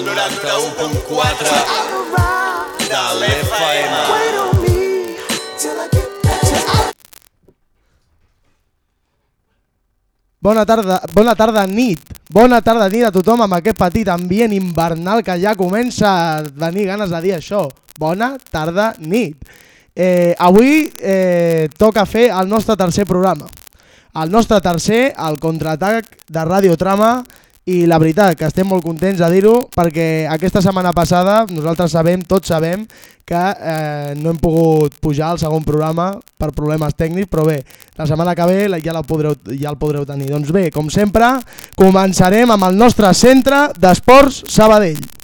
al 91.4 de l'FM. Bona tarda, bona tarda nit, bona tarda nit a tothom amb aquest petit ambient invernal que ja comença a venir ganes de dir això. Bona tarda nit. Eh, avui eh, toca fer el nostre tercer programa. El nostre tercer, el contraatac de Radio Trama i la veritat que estem molt contents de dir-ho perquè aquesta setmana passada nosaltres sabem, tots sabem que eh, no hem pogut pujar al segon programa per problemes tècnics, però bé, la setmana que ve ja, la podreu, ja el podreu tenir. Doncs bé, com sempre, començarem amb el nostre centre d'esports Sabadell.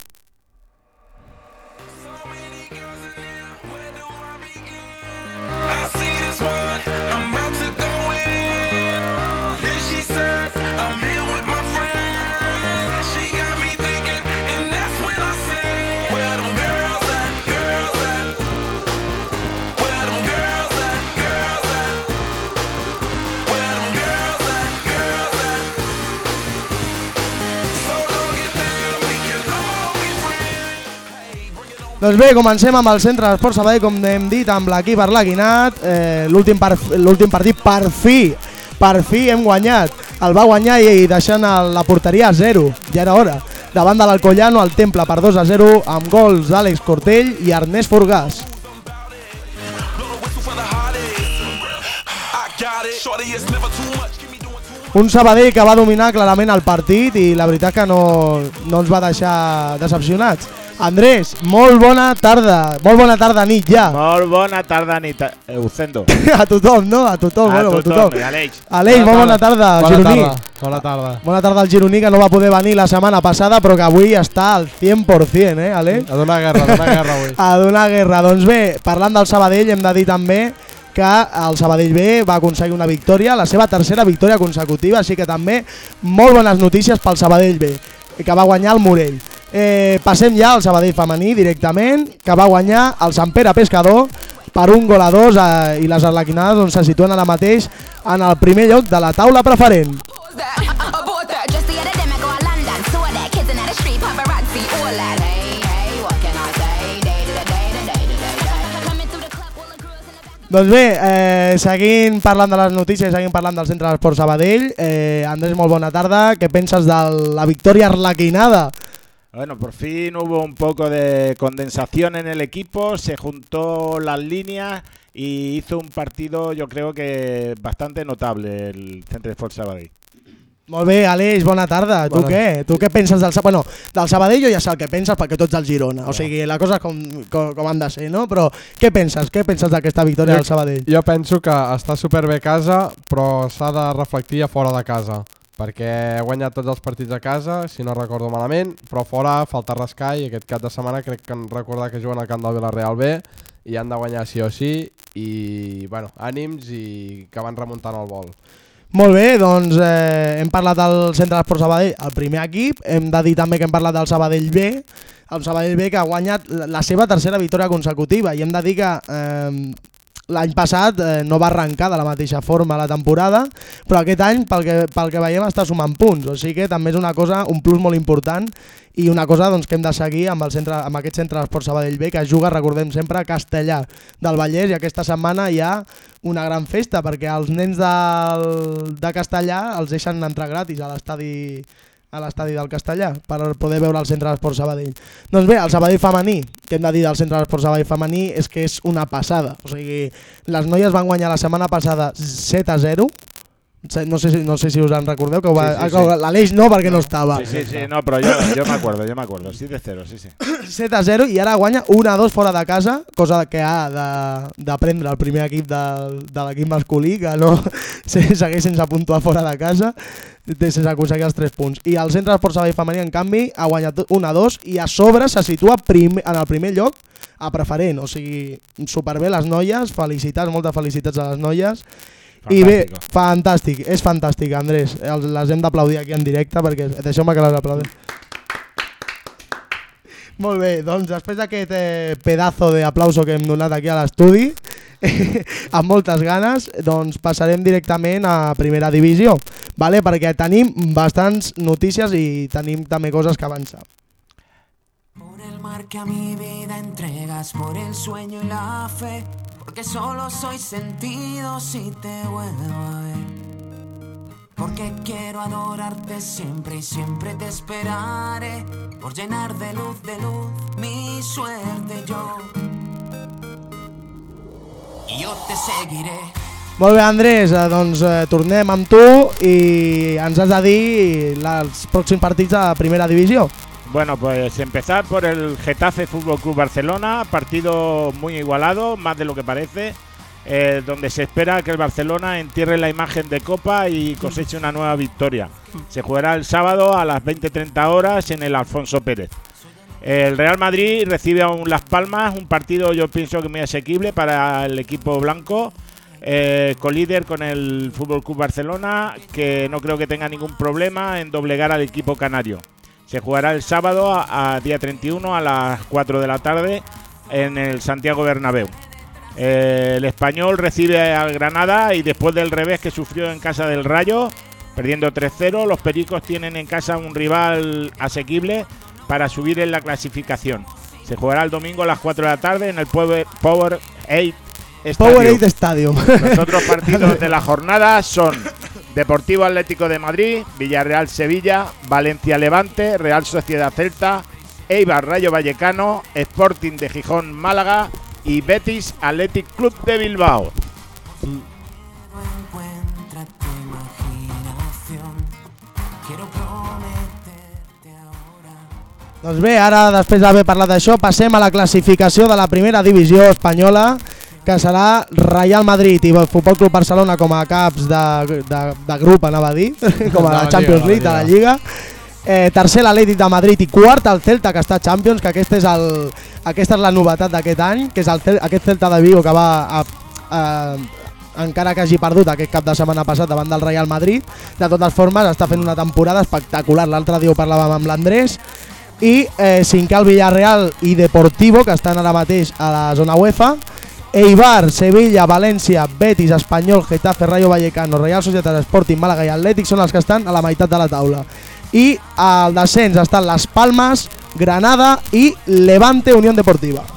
Doncs bé, comencem amb el centre d'esports Sabadell, com hem dit, amb l'equip Arlequinat. Eh, L'últim par partit, per fi, per fi hem guanyat. El va guanyar i, deixant el- la porteria a 0, ja era hora. Davant de l'Alcoyano, el Temple per 2 a 0, amb gols d'Àlex Cortell i Ernest Forgàs. Un Sabadell que va dominar clarament el partit i la veritat que no, no ens va deixar decepcionats. Andrés, molt bona tarda, molt bona tarda nit ja. Molt bona tarda, nit. Eusendo. A tothom, no? A tothom, A bueno, a tothom, tothom. i Aleix. Aleix, molt bona tarda, Bona gironí. tarda. Bona tarda. Bona tarda al gironí que no va poder venir la setmana passada però que avui està al 100%, eh, Aleix? A donar guerra, a donar guerra avui. A donar guerra. Doncs bé, parlant del Sabadell hem de dir també que el Sabadell B va aconseguir una victòria, la seva tercera victòria consecutiva, així que també molt bones notícies pel Sabadell B, que va guanyar el Morell. Eh, passem ja al Sabadell femení directament, que va guanyar el Sant Pere Pescador per un gol a dos eh, i les arlequinades doncs, se situen ara mateix en el primer lloc de la taula preferent. Doncs bé, eh, seguint parlant de les notícies, seguint parlant del Centre d'Esport Sabadell, eh, Andrés, molt bona tarda. Què penses de la victòria arlequinada? Bueno, por fin hubo un poco de condensación en el equipo, se juntó las líneas y hizo un partido, yo creo que bastante notable el Centre de Sport Sabadell. Molt bé, Aleix, bona tarda. Tu Bona. què? Tu què penses del Sabadell? Bueno, del Sabadell jo ja sé el que penses perquè tots el Girona. O sigui, la cosa com, com, com han de ser, no? Però què penses? Què penses d'aquesta victòria Jo- del Sabadell? Jo penso que està superbé a casa, però s'ha de reflectir a fora de casa. Perquè ha guanyat tots els partits a casa, si no recordo malament, però fora falta rascar i aquest cap de setmana crec que han recordat que juguen al camp del Villarreal B i han de guanyar sí o sí i, bueno, ànims i que van remuntant el vol. Molt bé, doncs eh, hem parlat del Centre d'Esport Sabadell, el primer equip. Hem de dir també que hem parlat del Sabadell B, el Sabadell B que ha guanyat la seva tercera victòria consecutiva i hem de dir que eh, l'any passat eh, no va arrencar de la mateixa forma la temporada, però aquest any pel que, pel que veiem està sumant punts, o sigui que també és una cosa, un plus molt important i una cosa doncs, que hem de seguir amb, el centre, amb aquest centre d'esport Sabadell B que juga, recordem sempre, a Castellà del Vallès i aquesta setmana hi ha una gran festa perquè els nens del, de Castellà els deixen entrar gratis a l'estadi a l'estadi del Castellà per poder veure el centre d'esport Sabadell. Doncs bé, el Sabadell femení, que hem de dir del centre d'esport Sabadell femení és que és una passada. O sigui, les noies van guanyar la setmana passada 7 a 0. No sé, si, no sé si us en recordeu, que va, Sí, sí, sí. l'Aleix no perquè no estava. Sí, sí, sí, no, pero yo, yo me acuerdo, yo me acuerdo, sí de cero, sí, sí. 7 a 0 i ara guanya 1 a 2 fora de casa, cosa que ha de- d'aprendre el primer equip de, de l'equip masculí, que no se- segueix sense puntuar fora de casa, sense aconseguir els 3 punts. I el centre d'esport Sabadell femení, en canvi, ha guanyat 1 a 2 i a sobre se situa prim, en el primer lloc a preferent. O sigui, superbé les noies, felicitats, moltes felicitats a les noies. I bé, Fantástico. fantàstic, és fantàstic, Andrés. Els, les hem d'aplaudir aquí en directe perquè deixeu-me que les aplaudim. Molt bé, doncs després d'aquest eh, pedazo d'aplauso que hem donat aquí a l'estudi, amb moltes ganes, doncs passarem directament a primera divisió, vale? perquè tenim bastants notícies i tenim també coses que avançar. afirmar que a mi vida entregas por el sueño y la fe, porque solo soy sentido si te vuelvo a ver. Porque quiero adorarte siempre y siempre te esperaré, por llenar de luz, de luz mi suerte yo. Yo te seguiré. Molt bé, Andrés, eh, doncs eh, tornem amb tu i ens has de dir la- els pròxims partits de primera divisió. Bueno, pues empezar por el Getafe Fútbol Club Barcelona, partido muy igualado, más de lo que parece, eh, donde se espera que el Barcelona entierre la imagen de Copa y coseche una nueva victoria. Se jugará el sábado a las 20:30 horas en el Alfonso Pérez. El Real Madrid recibe a un Las Palmas, un partido yo pienso que muy asequible para el equipo blanco, eh, colíder con el Fútbol Club Barcelona, que no creo que tenga ningún problema en doblegar al equipo canario. Se jugará el sábado a, a día 31 a las 4 de la tarde en el Santiago Bernabéu. Eh, el español recibe al Granada y después del revés que sufrió en casa del Rayo, perdiendo 3-0, los Pericos tienen en casa un rival asequible para subir en la clasificación. Se jugará el domingo a las 4 de la tarde en el Power, Power 8 Power Stadium. 8 Stadium. Los otros partidos de la jornada son Deportivo Atlético de Madrid, Villarreal Sevilla, Valencia Levante, Real Sociedad Celta, Eibar Rayo Vallecano, Sporting de Gijón Málaga y Betis Athletic Club de Bilbao. Doncs bé, ara després d'haver parlat d'això passem a la classificació de la primera divisió espanyola que serà Real Madrid i Futbol Club Barcelona com a caps de, de, de grup, anava a dir, com a la la Champions Lliga, League, de la Lliga. Eh, tercer l'Atlètic de Madrid i quart el Celta que està a Champions, que aquest és el, aquesta és la novetat d'aquest any, que és el, aquest Celta de Vigo que va a, a, encara que hagi perdut aquest cap de setmana passat davant del Real Madrid, de totes formes està fent una temporada espectacular. L'altre dia ho parlàvem amb l'Andrés, i eh, cinquè el Villarreal i Deportivo, que estan ara mateix a la zona UEFA, Eibar, Sevilla, València, Betis, Espanyol, Getafe, Rayo Vallecano, Real Societat Sporting, Màlaga i Atlètic són els que estan a la meitat de la taula. I al descens estan Las Palmas, Granada i Levante Unión Deportiva.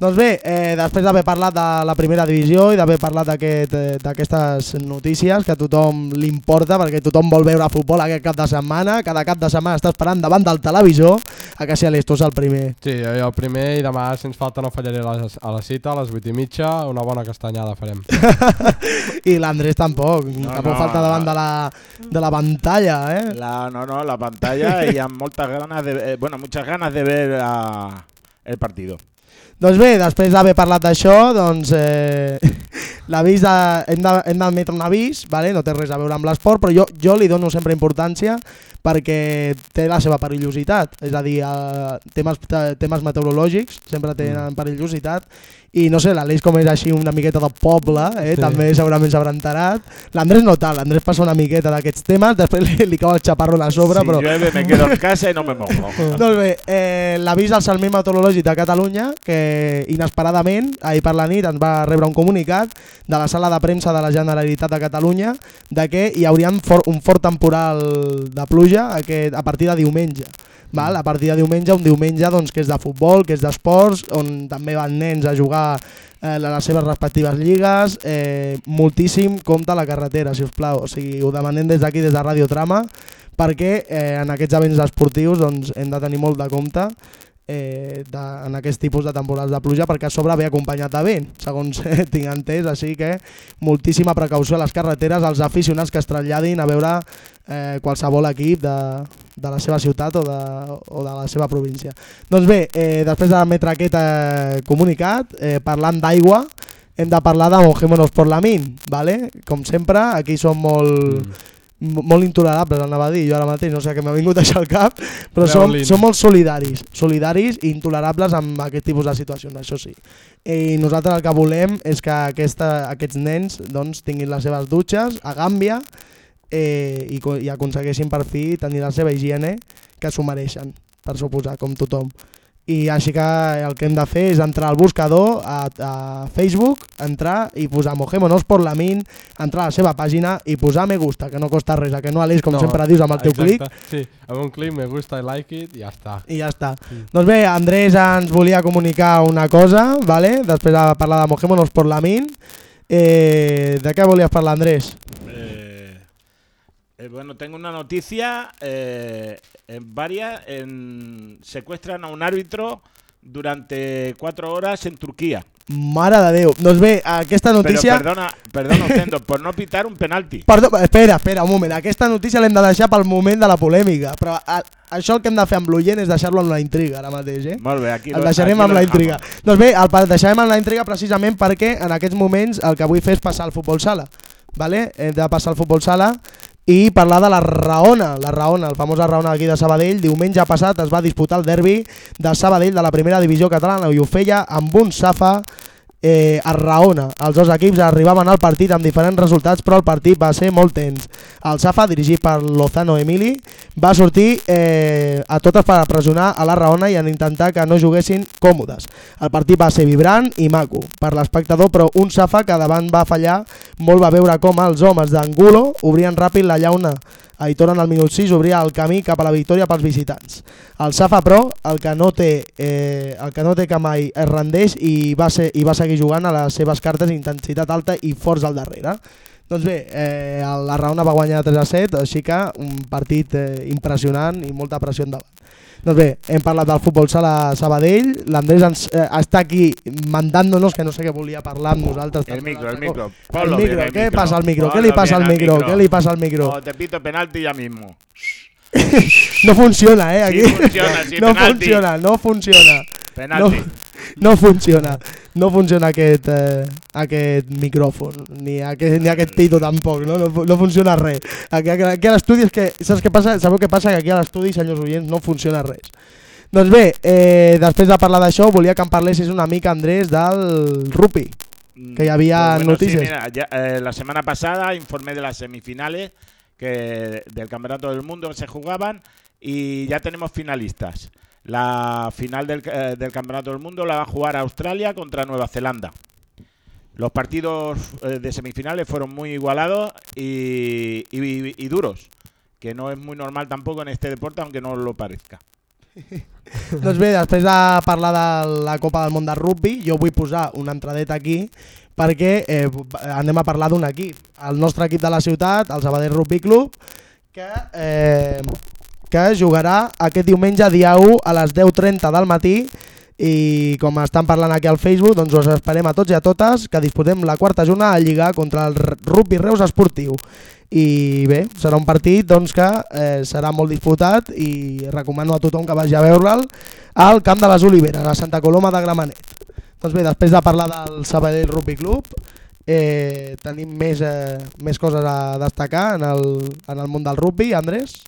Doncs bé, eh, després d'haver parlat de la primera divisió i d'haver parlat eh, d'aquestes notícies que a tothom li importa perquè tothom vol veure futbol aquest cap de setmana, cada cap de setmana està esperant davant del televisor a que si l'Estos el primer. Sí, jo el primer i demà, si ens falta, no fallaré a la, a la cita, a les 8 i mitja, una bona castanyada farem. I l'Andrés tampoc, no, tampoc no, falta davant de la, de la pantalla, eh? La, no, no, la pantalla y amb moltes ganas de, eh, bueno, muchas ganas de ver a el partido. Doncs bé, després d'haver parlat d'això, doncs eh, l'avís de, hem de- hem d'admetre un avís, vale? no té res a veure amb l'esport, però jo, jo li dono sempre importància perquè té la seva perillositat, és a dir, eh, temes, te- temes meteorològics sempre tenen perillositat i no sé, l'Aleix com és així una miqueta de poble, eh? Sí. també segurament s'haurà enterat. L'Andrés no tal, l'Andrés passa una miqueta d'aquests temes, després li, li cau el xaparrón a sobre, si però... llueve me quedo en casa y no me mojo. Doncs bé, eh, l'avís del Servei Meteorològic de Catalunya, que inesperadament, ahir per la nit, ens va rebre un comunicat de la sala de premsa de la Generalitat de Catalunya de que hi hauria un fort, un fort temporal de pluja aquest, a partir de diumenge. Val? A partir de diumenge, un diumenge doncs, que és de futbol, que és d'esports, on també van nens a jugar eh, les seves respectives lligues, eh, moltíssim compte la carretera, si us plau. O sigui, ho demanem des d'aquí, des de Radio Trama, perquè eh, en aquests events esportius doncs, hem de tenir molt de compte eh, de, en aquest tipus de temporals de pluja perquè a sobre ve acompanyat de vent, segons eh, tinc entès, així que moltíssima precaució a les carreteres, als aficionats que es traslladin a veure eh, qualsevol equip de, de la seva ciutat o de, o de la seva província. Doncs bé, eh, després d'emetre aquest eh, comunicat, eh, parlant d'aigua, hem de parlar de Mojémonos por la Min, ¿vale? com sempre, aquí som molt... Mm. Molt intolerables, anava a dir, jo ara mateix, no sé què m'ha vingut això al cap, però som, som molt solidaris, solidaris i intolerables amb aquest tipus de situacions, això sí. I nosaltres el que volem és que aquesta, aquests nens doncs, tinguin les seves dutxes a Gàmbia eh, i, i aconsegueixin per fi tenir la seva higiene que s'ho mereixen, per suposar, com tothom. I així que el que hem de fer és entrar al buscador, a, a Facebook, entrar i posar Mojémonos por la min, entrar a la seva pàgina i posar me gusta, que no costa res, que no, Aleix, com No, sempre dius amb el teu clic. Sí, amb un clic, me gusta, I like it, i ja està. i ja està. Doncs bé, Andrés ens volia comunicar una cosa, vale? després de parlar de Mojémonos por la min. Eh, de què volies parlar, Andrés? Eh, eh, bueno, tengo una noticia. eh, en varias en- secuestran a un árbitro durante cuatro horas en Turquía. Mare de Déu. Doncs bé, aquesta notícia... Pero perdona, perdona, Ocendo, por no pitar un penalti. Perdó, espera, espera, un moment. Aquesta notícia l'hem de deixar pel moment de la polèmica, però a, això el que hem de fer amb l'oient és deixar-lo amb la intriga ara mateix, eh? Molt bé, aquí El deixarem aquí amb la intriga. Doncs bé, el deixarem amb la intriga precisament perquè en aquests moments el que vull fer és passar al futbol sala. Vale? Hem de passar al futbol sala i parlar de la Raona, la Raona, el famós Raona aquí de Sabadell. Diumenge passat es va disputar el derbi de Sabadell de la primera divisió catalana i ho feia amb un Safa eh, a Raona. Els dos equips arribaven al partit amb diferents resultats, però el partit va ser molt tens. El Safa, dirigit per Lozano Emili, va sortir eh, a totes per pressionar a la Raona i en intentar que no juguessin còmodes. El partit va ser vibrant i maco per l'espectador, però un Safa que davant va fallar molt va veure com els homes d'Angulo obrien ràpid la llauna Aitor en el minut 6 obria el camí cap a la victòria pels visitants. El Safa, però, el que no té, eh, el que no té que mai es rendeix i va, ser, i va seguir jugant a les seves cartes intensitat alta i forts al darrere. Doncs bé, eh, la Raona va guanyar 3 a 7, així que un partit eh, impressionant i molta pressió endavant. Doncs bé, hem parlat del futbol sala Sabadell, l'Andrés ens, eh, està aquí mandant-nos que no sé què volia parlar amb nosaltres. El micro, el micro. El Ponlo micro, bien, el ¿qué micro. pasa al micro? ¿Qué Ponlo le pasa bien al micro? ¿Qué le pasa al micro? Oh, te pito penalti ya mismo. No funciona, eh, aquí. Sí funciona, sí, no penalti. funciona, no funciona. Penalti. No, no funciona. No funciona aquest, eh, aquest micròfon, ni aquest, ni aquest pito tampoc, no? No, no funciona res. Aquí, aquí, a l'estudi és que, saps què passa? Sabeu què passa? Que aquí a l'estudi, senyors oients, no funciona res. Doncs bé, eh, després de parlar d'això, volia que em parlessis una mica, Andrés, del rugby. Que ya había Pues bueno, sí, noticias. mira, ya, eh, la semana pasada informé de las semifinales que del Campeonato del Mundo que se jugaban y ya tenemos finalistas. La final del, eh, del Campeonato del Mundo la va a jugar Australia contra Nueva Zelanda. Los partidos eh, de semifinales fueron muy igualados y, y- y duros, que no es muy normal tampoco en este deporte, aunque no lo parezca. Doncs bé, després de parlar de la Copa del Món de Rugby, jo vull posar una entradeta aquí perquè eh, anem a parlar d'un equip. El nostre equip de la ciutat, el Sabadell Rugby Club, que, eh, que jugarà aquest diumenge dia 1 a les 10.30 del matí i com estan parlant aquí al Facebook, doncs us esperem a tots i a totes que disputem la quarta jornada a lligar contra el Rugby Reus Esportiu. I bé, serà un partit doncs, que eh, serà molt disputat i recomano a tothom que vagi a veure'l al Camp de les Oliveres, a Santa Coloma de Gramenet. Doncs bé, després de parlar del Sabadell Rugby Club, eh, tenim més, eh, més coses a destacar en el, en el món del rugby, Andrés?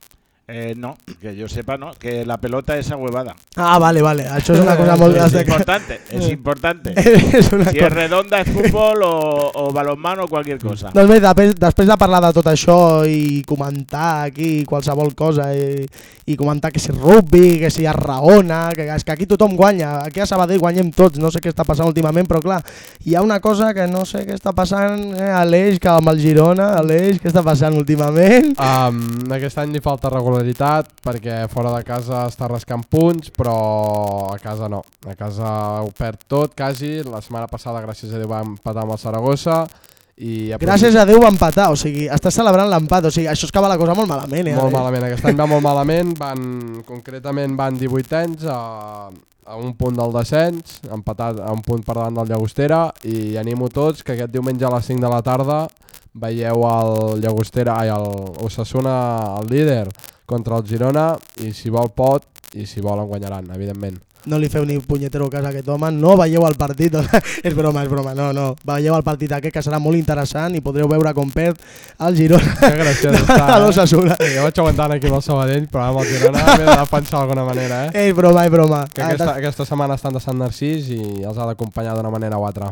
Eh, no, que yo sepa, no, que la pelota es ahuevada. Ah, vale, vale, això és una cosa molt Es importante, es importante. és una Si cosa. es redonda es fútbol o, o balonmano o cualquier cosa. Doncs bé, després, després de parlar de tot això i comentar aquí qualsevol cosa i, i comentar que si rugby, que si es raona, que, és que aquí tothom guanya, aquí a Sabadell guanyem tots, no sé què està passant últimament, però clar, hi ha una cosa que no sé què està passant eh, a l'Eix, que amb el Girona, a l'Eix, què està passant últimament? Um, aquest any li falta regularitat perquè fora de casa està rascant punts, però a casa no. A casa ho perd tot, quasi. La setmana passada, gràcies a Déu, va empatar amb el Saragossa. I Gràcies a Déu va empatar, o sigui, està celebrant l'empat, o sigui, això es que va la cosa molt malament, eh? Molt malament, aquest any va molt malament, van, concretament van 18 anys a, a un punt del descens, empatat a un punt per davant del Llagostera i animo tots que aquest diumenge a les 5 de la tarda veieu el Llagostera, ai, el Osasuna, el líder, contra el Girona i si vol pot i si volen guanyaran, evidentment. No li feu ni punyetero cas a aquest home, no veieu el partit, és broma, és broma, no, no, veieu el partit aquest que serà molt interessant i podreu veure com perd el Girona Que graciós està, a eh? l'Osasuna. Sí, jo vaig aguantant aquí amb el Sabadell, però amb el Girona m'he de defensar d'alguna manera, eh? És broma, és broma. Que aquesta, aquesta setmana estan de Sant Narcís i els ha d'acompanyar d'una manera o altra.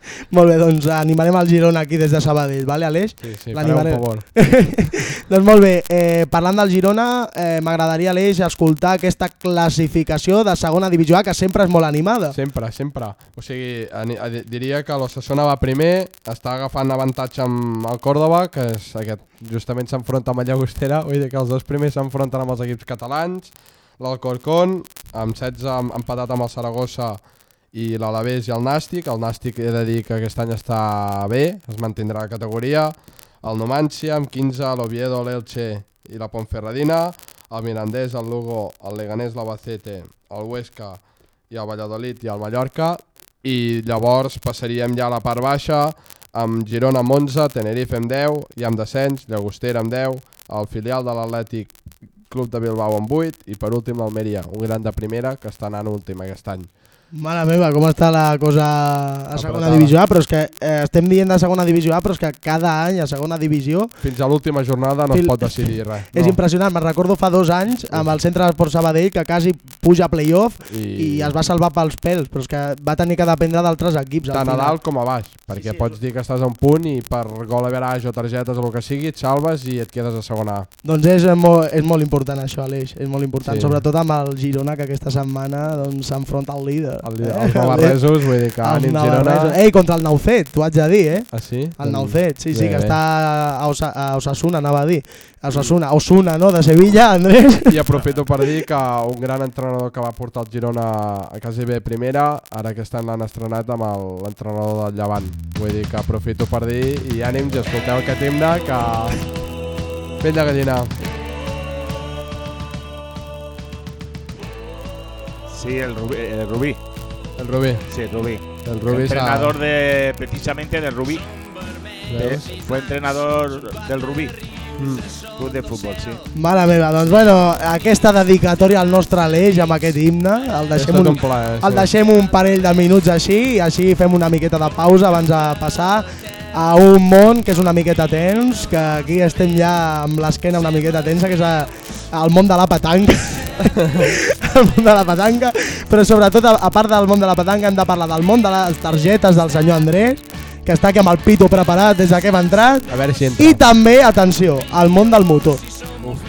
Molt bé, doncs animarem el Girona aquí des de Sabadell, vale, Aleix? Sí, sí, L'animarem. favor. doncs molt bé, eh, parlant del Girona, eh, m'agradaria, Aleix, escoltar aquesta classificació de segona divisió A, que sempre és molt animada. Sempre, sempre. O sigui, a- diria que l'Ossassona va primer, està agafant avantatge amb el Córdoba, que és aquest, justament s'enfronta amb el Llagostera, vull dir que els dos primers s'enfronten amb els equips catalans, l'Alcorcón, amb 16 em- empatat amb el Saragossa i l'Alavés i el Nàstic. El Nàstic he de dir que aquest any està bé, es mantindrà la categoria. El Numancia amb 15, l'Oviedo, l'Elche i la Ponferradina. El Mirandés, el Lugo, el Leganés, l'Albacete, el Huesca i el Valladolid i el Mallorca. I llavors passaríem ja a la part baixa amb Girona amb 11, Tenerife amb 10 i amb descens, Llagostera amb 10, el filial de l'Atlètic Club de Bilbao amb 8 i per últim l'Almeria, un gran de primera que està anant últim aquest any. Mare meva, com està la cosa a segona Apretada. divisió A, però és que eh, estem dient de segona divisió A, però és que cada any a segona divisió Fins a l'última jornada no Fil- es pot decidir res. és no. impressionant. Me'n recordo fa dos anys amb el centre d'esport Sabadell que quasi puja a playoff i... I- es va salvar pels pèls, però és que va tenir que dependre d'altres equips. tant a dalt com a baix, perquè sí, pots dir que estàs a un punt i per gol a veràs o targetes o el que sigui et salves i et quedes a segona A. Doncs és molt, és molt important això, Aleix, és molt important, Sí. sobretot amb el Girona que aquesta setmana doncs, s'enfronta al líder. El, els navarresos, vull dir que ànim. Girona... Ei, contra el Naucet, t'ho haig de dir, eh? Ah, sí? El Naucet, sí, sí, Bé, que bé. està a, Osa, a Osasuna, anava a dir. A Osasuna, Osuna, no?, de Sevilla, Andrés. I aprofito per dir que un gran entrenador que va portar el Girona a quasi bé primera, ara aquest any l'han estrenat amb el- l'entrenador del Llevant. Vull dir que aprofito per dir i ànims, i escolteu aquest himne que... Pell de gallina. Sí, el Rubí. El Rubí. El Rubí. Sí, Rubí. El Rubí entrenador de, precisamente del Rubí. Veus? Eh, fue entrenador del Rubí. Mm. Club de fútbol, sí. Mare meva, doncs bueno, aquesta dedicatòria al nostre Aleix amb aquest himne, el deixem, un, un plaer, el sí. deixem un parell de minuts així i així fem una miqueta de pausa abans de passar a un món que és una miqueta tens, que aquí estem ja amb l'esquena una miqueta tensa, que és a, el món de la petanca. el món de la petanca, però sobretot a, a part del món de la petanca hem de parlar del món de les targetes del senyor Andrés, que està aquí amb el pito preparat des que hem entrat, A veure si entra. i també, atenció, al món del motor.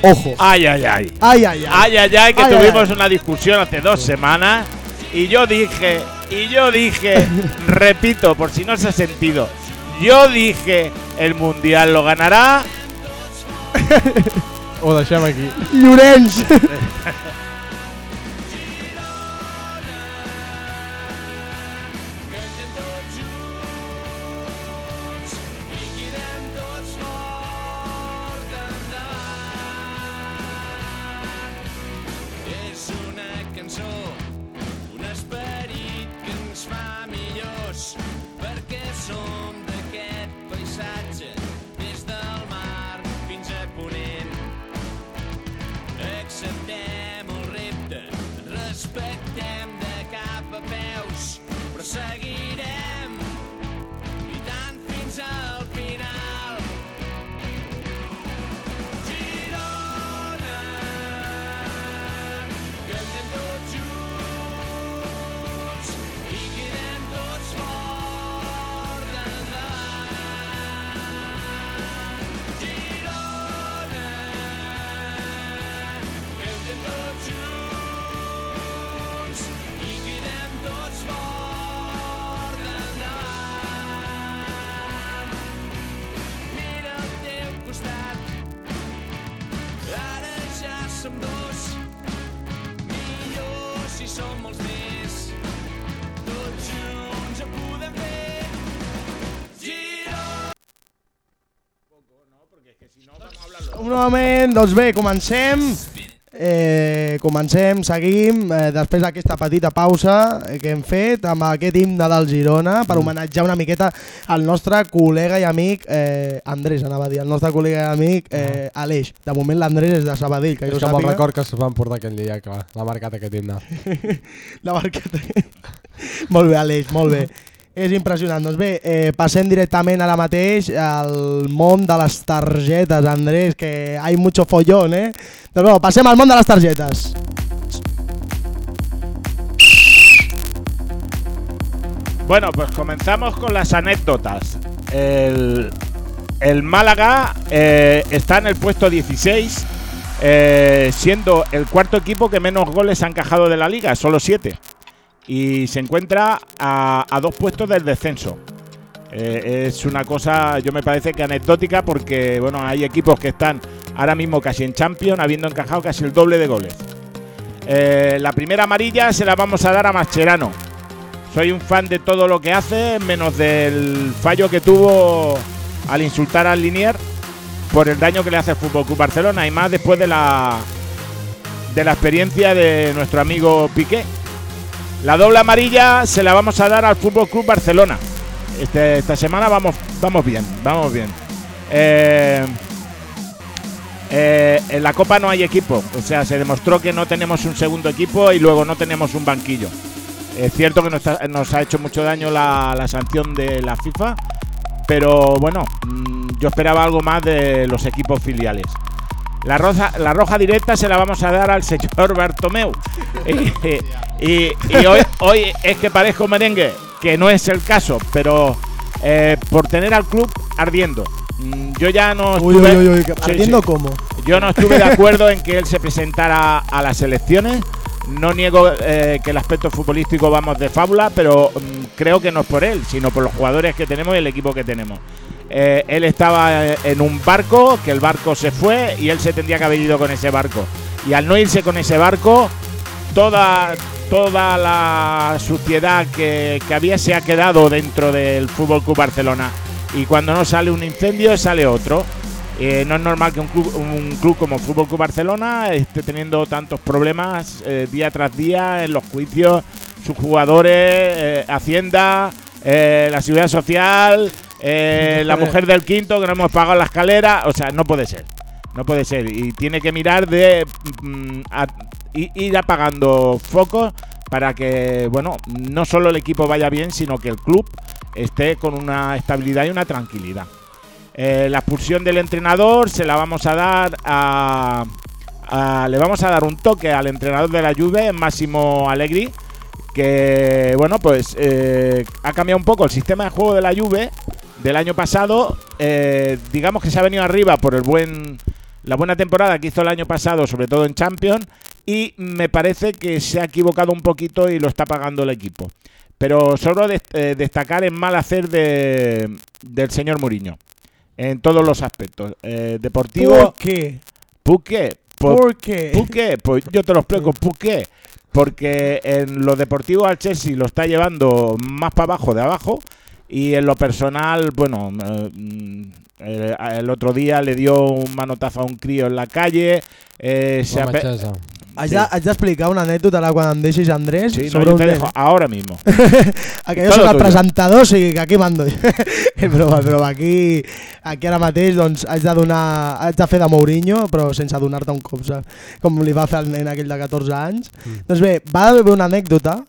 Ojo. Ay, ay, ay. Ay, ay, ay. Ay, ay, ay, que ay, tuvimos ay. una discusión hace dos semanas y yo dije, y yo dije, repito, por si no se ha sentido, yo dije, el mundial lo ganará. Ho deixem aquí. Llorenç. Moment, doncs bé, comencem. Eh, comencem, seguim, eh, després d'aquesta petita pausa que hem fet amb aquest himne del Girona per homenatjar una miqueta al nostre col·lega i amic eh, Andrés, anava a dir, el nostre col·lega i amic eh, Aleix. De moment l'Andrés és de Sabadell, que És jo com el sàpiga. record que es van portar aquell dia, que l'ha marcat aquest himne. La barqueta. molt bé, Aleix, molt bé. És impressionant. Doncs bé, eh, passem directament ara mateix al món de les targetes, Andrés, que hay mucho follón, eh? Doncs bé, passem al món de les targetes. Bueno, pues comenzamos con las anécdotas. El, el Málaga eh, está en el puesto 16, eh, siendo el cuarto equipo que menos goles ha encajado de la liga, solo 7. Y se encuentra a, dos puestos del descenso. Eh, es una cosa, yo me parece que anecdótica, porque bueno, hay equipos que están ahora mismo casi en Champions, habiendo encajado casi el doble de goles. Eh, la primera amarilla se la vamos a dar a Mascherano. Soy un fan de todo lo que hace, menos del fallo que tuvo al insultar al Linier por el daño que le hace el Fútbol Club Barcelona y más después de la de la experiencia de nuestro amigo Piqué. La doble amarilla se la vamos a dar al Fútbol Club Barcelona. Este- esta semana vamos vamos bien, vamos bien. Eh, eh, en la Copa no hay equipo, o sea, se demostró que no tenemos un segundo equipo y luego no tenemos un banquillo. Es cierto que nos ha, hecho mucho daño la, la sanción de la FIFA, pero bueno, mm, yo esperaba algo más de los equipos filiales. La roja, la roja directa se la vamos a dar al señor Bartomeu. y y- y hoy, hoy es que parezco merengue, que no es el caso, pero eh, por tener al club ardiendo. Mm, Yo ya no estuve- uy, uy, uy, que- Sí, ¿ardiendo sí. cómo? Yo no estuve de acuerdo en que él se presentara a las elecciones. No niego eh, que el aspecto futbolístico vamos de fábula, pero mm, creo que no es por él, sino por los jugadores que tenemos y el equipo que tenemos. Eh, él estaba eh, en un barco, que el barco se fue y él se tendría que haber ido con ese barco. Y al no irse con ese barco, toda, toda la suciedad que, que había se ha quedado dentro del Fútbol Club Barcelona. Y cuando no sale un incendio, sale otro. Eh, no es normal que un club, un club como Fútbol Club Barcelona esté teniendo tantos problemas eh, día tras día en los juicios, sus jugadores, eh, Hacienda, eh, la Seguridad Social, eh, la mujer del quinto que no hemos pagado la escalera. O sea, no puede ser. No puede ser. Y tiene que mirar de mm, a- ir apagando focos para que, bueno, no solo el equipo vaya bien, sino que el club esté con una estabilidad y una tranquilidad. Eh, la expulsión del entrenador se la vamos a dar a, a- le vamos a dar un toque al entrenador de la Juve, Máximo Allegri, que bueno pues eh, ha cambiado un poco el sistema de juego de la Juve del año pasado. eh, digamos que se ha venido arriba por el buen la buena temporada que hizo el año pasado, sobre todo en Champions, y me parece que se ha equivocado un poquito y lo está pagando el equipo. Pero solo eh, destacar el mal hacer de, del señor Mourinho en todos los aspectos. Eh, deportivo, ¿Por qué? ¿por qué? Por- ¿Por qué? ¿Por qué? Pues yo te lo explico. ¿Por qué? Porque en lo deportivo al Chelsea lo está llevando más para abajo de abajo y en lo personal, bueno, eh, mm, eh, el otro día le dio un manotazo a un crío en la calle. eh, se. Haig Sí. de- haig d'explicar una anècdota ara quan em deixis, Andrés, Sí, no, sobre yo un te dejo ahora mismo. Aquí jo soc el presentador, o sigui que aquí mando. és broma. Aquí, aquí ara mateix doncs, haig de donar, haig de fer de Mourinho, però sense donar-te un cop, saps? Com li va fer al nen aquell de 14 anys. Mm. Doncs bé, va haver una anècdota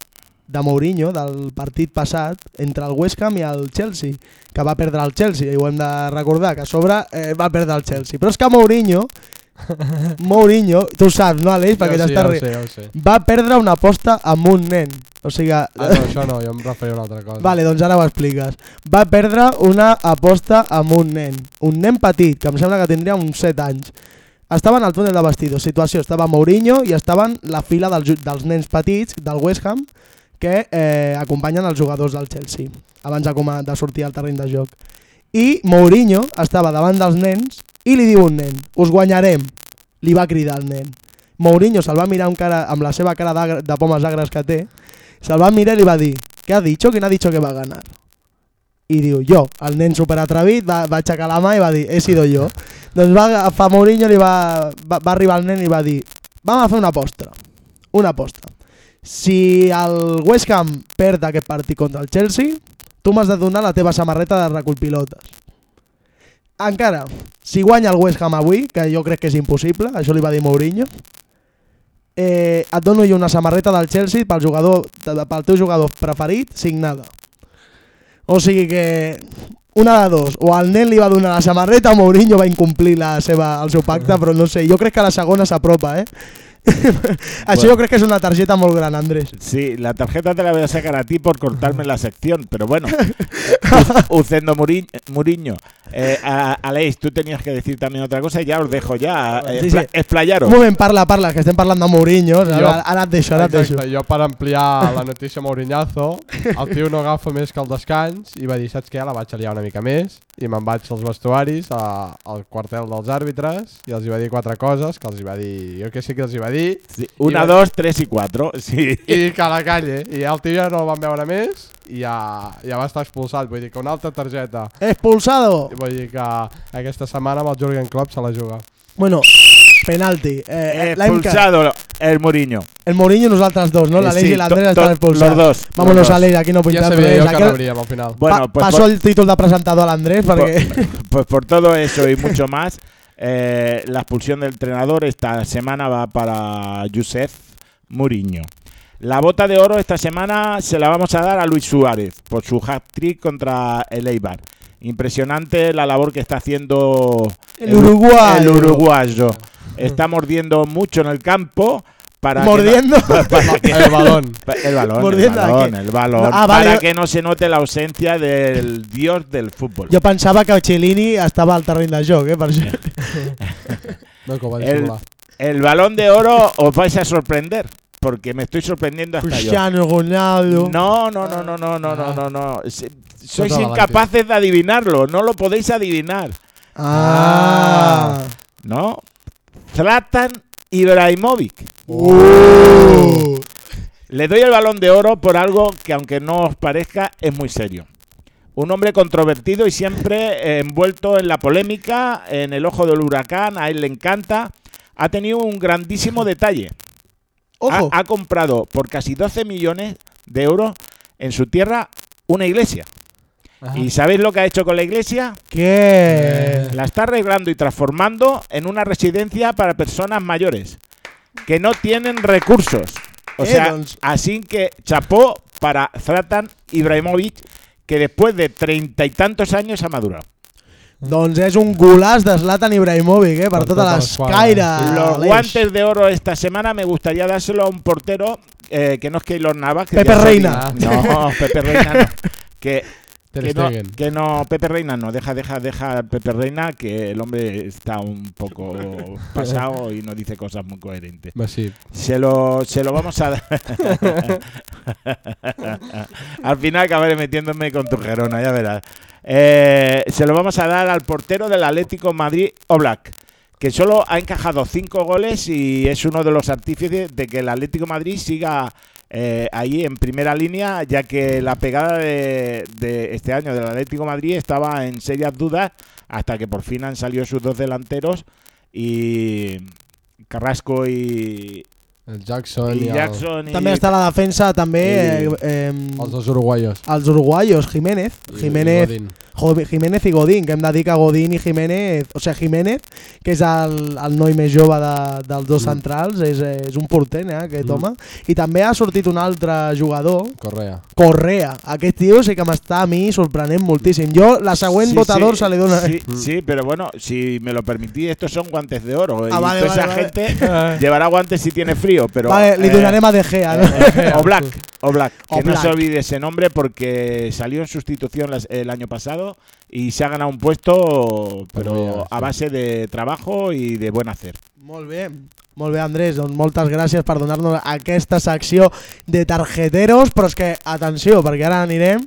de Mourinho, del partit passat, entre el West Ham i el Chelsea, que va perdre el Chelsea, i ho hem de recordar, que a sobre eh, va perdre el Chelsea. Però és que Mourinho, Mourinho, tu ho saps, no, Aleix? Perquè Jo ja sí, està jo rient. sé, jo ho sé. Va perdre una aposta amb un nen. O sigui, Ah, no, això no, jo em referia a una altra cosa. Vale, doncs ara ho expliques. Va perdre una aposta amb un nen. Un nen petit, que em sembla que tindria uns 7 anys. Estaven al túnel de vestidors. Situació, estava Mourinho i estaven la fila dels, dels nens petits del West Ham que eh, acompanyen els jugadors del Chelsea abans de, de sortir al terreny de joc. I Mourinho estava davant dels nens i li diu un nen, us guanyarem. Li va cridar el nen. Mourinho se'l va mirar amb, cara, amb la seva cara d'agre- de pomes agres que té, se'l va mirar i li va dir, què ha dicho? ¿Quién ha dicho que va a ganar? I diu, jo. El nen superatrevit va, va aixecar la mà i va dir, he sido jo. Doncs va agafar Mourinho li va, va, va arribar el nen i va dir, vam a fer una aposta. Una aposta. Si el West Ham perd aquest partit contra el Chelsea, tu m'has de donar la teva samarreta de recull pilotes. Encara, si guanya el West Ham avui, que jo crec que és impossible, això li va dir Mourinho, eh, et dono jo una samarreta del Chelsea pel, jugador, pel teu jugador preferit signada. O sigui que una de dos, o el nen li va donar la samarreta o Mourinho va incomplir la seva, el seu pacte, però no sé, jo crec que la segona s'apropa, eh? Això jo crec que és una targeta molt gran, Andrés. Sí, la tarjeta te la voy a sacar a ti por cortarme la sección, pero bueno. Ucendo Muri- Muriño. Eh, a- Aleix, tú tenías que decir también otra cosa y ya os dejo ya. eh, Sí, sí. Explayaros. Parla, parla, que estem parlant de Mourinho. Ara, Jo- ara et deixo, ara et deixo. Exacte, jo per ampliar la notícia Mourinyazo, el tio no agafa més que el descans i va dir, saps què, la vaig aliar una mica més i me'n vaig als vestuaris, a, al quartel dels àrbitres i els hi va dir quatre coses que els hi va dir, jo que sí que els hi va dir Sí, Una, I- dos, tres y cuatro. Sí. i que a la calle, i el tio ja no el van veure més i ja, ja va estar expulsat, vull dir que una altra targeta Expulsado. vull dir que aquesta setmana amb el Jurgen Klopp se la juga Bueno, penalti. Eh, ca- Expulsado el Muriño. El Mourinho i nosaltres dos, no? Eh, L'Aleix sí, i l'Andrés to- estan to- expulsats. los dos, Vámonos, los dos. Aleix, aquí no rebríem al final Bueno, Pa- pues por- el títol de presentador a l'Andrés perquè... Pues por todo eso y mucho más, eh, la expulsión del entrenador esta semana va para Josef Mourinho. La bota de oro esta semana se la vamos a dar a Luis Suárez por su hat-trick contra el Eibar. Impresionante la labor que está haciendo El uruguayo. el uruguayo. Está mordiendo mucho en el campo para que no- Mordiendo. para que- el balón El balón, el Mordiendo balón, el ah, vale, para yo- que no se note la ausencia del dios del fútbol. Jo pensava que Cellini estava al terreny de joc, eh, per això. no, el balón de oro os vais a sorprender, porque me estoy sorprendiendo hasta yo. Cristiano Ronaldo. No, no, no, no, no, no, no, no, no. Se- Sois incapaces de adivinarlo, no lo podéis adivinar, Ah. ¿no? Zlatan Ibrahimovic. Uh. Le doy el balón de oro por algo que, aunque no os parezca, es muy serio. Un hombre controvertido y siempre eh, envuelto en la polémica, en el ojo del huracán, a él le encanta. Ha tenido un grandísimo detalle. Ha, Ojo. ha comprado por casi 12 millones de euros en su tierra una iglesia. Ajá. ¿Y sabéis lo que ha hecho con la iglesia? Què? La está arreglando y transformando en una residencia para personas mayores que no tienen recursos. O Eh, sea, así que chapó para Zlatan Ibrahimovic, que después de treinta y tantos años ha madurado. Doncs és un golaç de Zlatan Ibrahimovic, eh, per, Per tota tota l'escaire. Los guantes de oro esta semana me gustaría dárselo a un portero eh, que no es Keylor Navas. que Pepe Reina. No, Pepe Reina no. Que, que no, que no, Pepe Reina no, deja, deja, deja a Pepe Reina, que el hombre está un poco pasado y no dice cosas muy coherentes. Se lo, se lo vamos a dar. al final acabaré metiéndome con tu Gerona, ya verás. Eh, se lo vamos a dar al portero del Atlético Madrid, Oblak, que solo ha encajado cinco goles y es uno de los artífices de que el Atlético Madrid siga eh, ahí en primera línea, ya que la pegada de, de este año del Atlético Madrid estaba en serias dudas hasta que por fin han salido sus dos delanteros y Carrasco y, El Jackson y i, el, Jackson y- També està a la defensa, també, I- eh, eh, els dos uruguaios. els uruguayos, Jiménez. I- Jiménez, i Godín. Jo- Jiménez i Godín, que hem de dir que Godín i Jiménez, o sigui, Jiménez, que és el, el noi més jove de, dels dos Mm. centrals, és, eh, és un portent, eh, aquest Mm. home. I també ha sortit un altre jugador, Correa. Correa. Aquest tio sí que m'està a mi sorprenent moltíssim. Jo, la següent Sí, votador sí, se li dona... Sí, sí, pero bueno, si me lo permitís, estos son guantes de oro. y Ah, vale, toda vale, esa vale. gente llevará guantes si tiene frío, pero. vale, li eh, donarem a De Gea, no? eh, o Black, o Black, que no se olvide ese nombre porque salió en sustitución las- el año pasado y se ha ganado un puesto, pero Pero a sí. base de trabajo y de buen hacer. Molt bé. Molt bé, Andrés, doncs moltes gràcies per donar-nos aquesta secció de tarjeteros, però és que, atenció, perquè ara anirem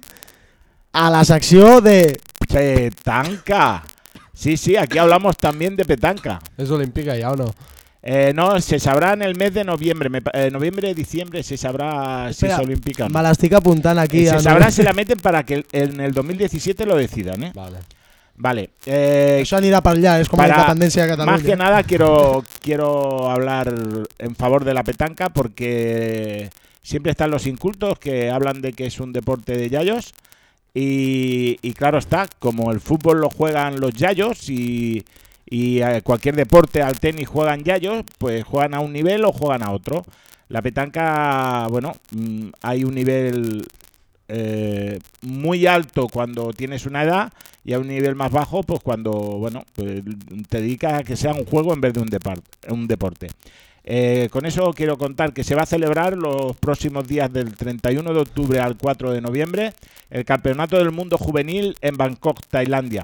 a la secció de... Petanca. Sí, sí, aquí hablamos también de petanca. És olímpica ja o no? Eh, no, se sabrá en el mes de noviembre. me eh, noviembre, diciembre se sabrá si es olímpica. l'estic apuntant aquí. Y se sabrá si la meten para que en el 2017 lo decidan, ¿eh? Vale. Vale. eh, Això anirà per allà, és com Para- la independència de Catalunya. más que nada quiero, quiero hablar en favor de la petanca porque siempre están los incultos que hablan de que es un deporte de yayos y, y claro está, como el fútbol lo juegan los yayos y, y eh, cualquier deporte al tenis juegan yayos, pues juegan a un nivel o juegan a otro. La petanca, bueno, mm, hay un nivel eh, muy alto cuando tienes una edad y a un nivel más bajo, pues cuando, bueno, pues te dedicas a que sea un juego en vez de un, un deporte. Eh, con eso quiero contar que se va a celebrar los próximos días del 31 de octubre al 4 de noviembre el Campeonato del Mundo Juvenil en Bangkok, Tailandia.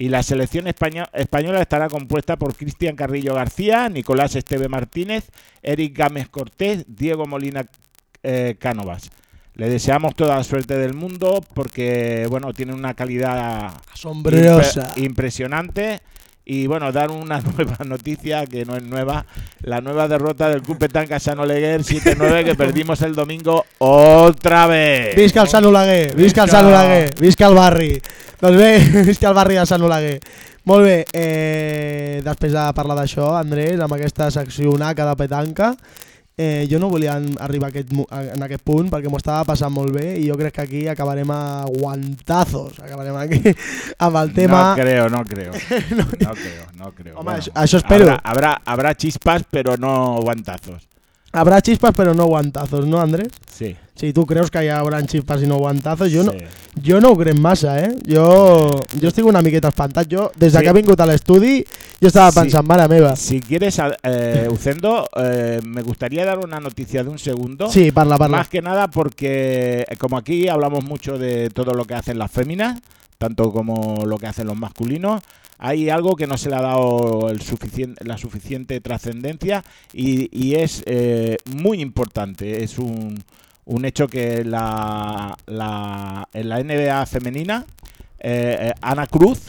Y la selección española estará compuesta por Cristian Carrillo García, Nicolás Esteve Martínez, Eric Gámez Cortés, Diego Molina eh, Cánovas. Le deseamos toda la suerte del mundo porque bueno tiene una calidad Asombrosa. impre- impresionante. Y bueno, dar una nueva noticia que no es nueva. La nueva derrota del Club Petanca Sant Oleguer 7-9 que perdimos el domingo otra vez. Visca el Oleguer, visca el Oleguer, visca el barri. Doncs bé, visca el barri de Sant Oleguer. Molt bé, eh, després de parlar d'això, Andrés, amb aquesta secció UNACA de petanca, eh, jo no volia arribar a aquest, en aquest punt perquè m'ho estava passant molt bé i jo crec que aquí acabarem a guantazos, acabarem aquí amb el tema... No creo, no creo. No creo, no creo. Home, això- això espero. Habrá, habrá, habrá chispas, pero no guantazos. Habrá chispas però no guantazos, no Andrés? Sí. Si tu creus que hi haurà chispas i no guantazos, jo no, sí. Jo no ho crec massa, eh? Jo, jo estic una miqueta espantat. Jo, des de Sí. que he vingut a l'estudi, jo estava Sí. pensant, mare meva. Si quieres, eh, Ucendo, eh, me gustaría dar una noticia de un segundo. Sí, parla, parla. Más que nada porque, eh, como aquí hablamos mucho de todo lo que hacen las féminas, tanto como lo que hacen los masculinos, hay algo que no se le ha dado el la suficiente trascendencia y, y es eh, muy importante. Es un, un hecho que la, la- en la NBA femenina, eh, eh, Ana Cruz,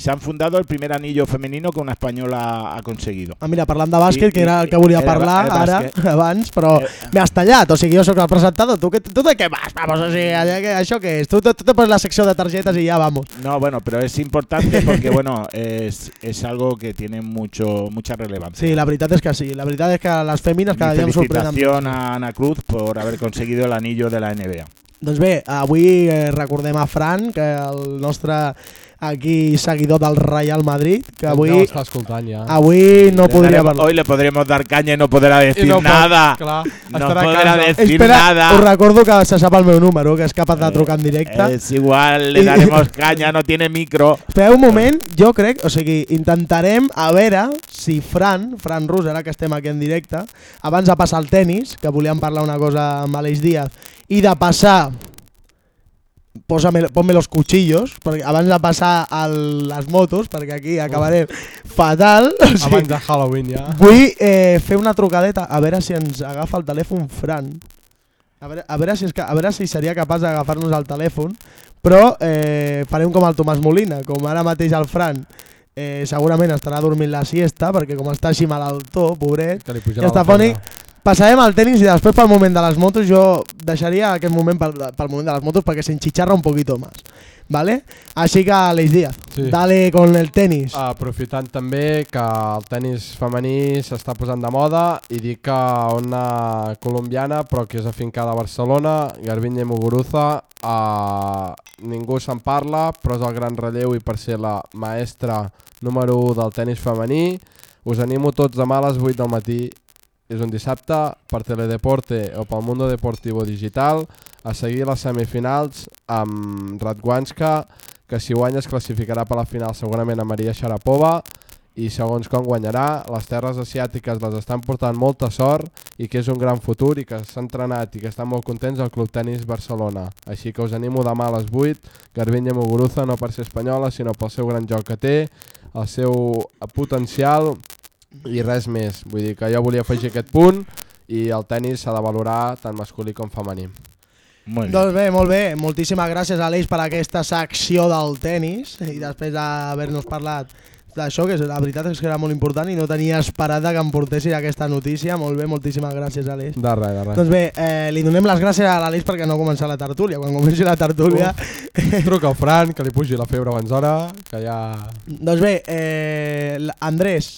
se han fundado el primer anillo femenino que una española ha conseguido. Ah, mira, parlant de bàsquet, I- que era el que volia era parlar el ara, bàsquet. abans, però Eh, m'has tallat. O sigui, jo sóc el presentador. Tu, que, tu de què vas? Vamos, o sigui, això què és? Tu, tu, tu te poses la secció de targetes i ja vamos. No, bueno, pero es importante porque, bueno, es, es algo que tiene mucho mucha relevancia. Sí, la veritat és que sí. La veritat és que les fèmines cada Mi dia em sorprenen. felicitación a Ana Cruz por haver conseguido el anillo de la NBA. Doncs bé, avui eh, recordem a Fran, que el nostre aquí seguidor del Real Madrid, que avui, l'està escoltant, ja. avui no podria parlar. hoy le podremos dar caña y no podrá decir no pot- nada. clar, no podrà decir Espera, nada. us recordo que se sap el meu número, que és capaç de Eh, trucar en directe. Es igual, le daremos caña, no tiene micro. Espereu un moment, jo crec, o sigui, intentarem a veure si Fran, Fran Rus, ara que estem aquí en directe, abans de passar al tennis, que volíem parlar una cosa amb Aleix Díaz, i de passar Pósame, ponme los cuchillos, perquè abans de passar a les motos, perquè aquí acabarem fatal. O sigui, Abans de Halloween, ja. Vull eh, fer una trucadeta a veure si ens agafa el telèfon Fran. A veure, a veure, si, és, a veure si seria capaç d'agafar-nos el telèfon, però eh, farem com el Tomàs Molina, com ara mateix el Fran. Eh, segurament estarà dormint la siesta, perquè com està així malaltó, pobret. Ja està fònic. Passarem al tenis i després pel moment de les motos jo deixaria aquest moment pel, pel moment de les motos perquè s'enxicharra un poquito más. ¿Vale? Així que Aleix Díaz, Sí. dale con el tenis. Aprofitant també que el tennis femení s'està posant de moda i dic que una colombiana però que és afincada a Barcelona, Garbiñe Muguruza, eh, ningú se'n parla però és el gran relleu i per ser la maestra número 1 del tennis femení us animo tots demà a les 8 del matí és un dissabte per Teledeporte o pel Mundo Deportivo Digital a seguir les semifinals amb Radwanska que si guanya es classificarà per la final segurament a Maria Sharapova i segons com guanyarà, les terres asiàtiques les estan portant molta sort i que és un gran futur i que s'ha entrenat i que estan molt contents al Club Tenis Barcelona. Així que us animo demà a les 8, Garbiñe Muguruza no per ser espanyola sinó pel seu gran joc que té, el seu potencial i res més. Vull dir que jo volia afegir aquest punt i el tennis s'ha de valorar tant masculí com femení. Muy bien. Doncs bé, molt bé. Moltíssimes gràcies, Aleix, per aquesta secció del tennis i després d'haver-nos parlat d'això, que la veritat és que era molt important i no tenia esperat que em portessis aquesta notícia. Molt bé, moltíssimes gràcies, Aleix. De res, de res. Doncs bé, eh, li donem les gràcies a l'Aleix perquè no ha començat la tertúlia. Quan comenci la tertúlia... Truca al Fran, que li pugi la febre abans d'hora, que ja... Doncs bé, eh, Andrés,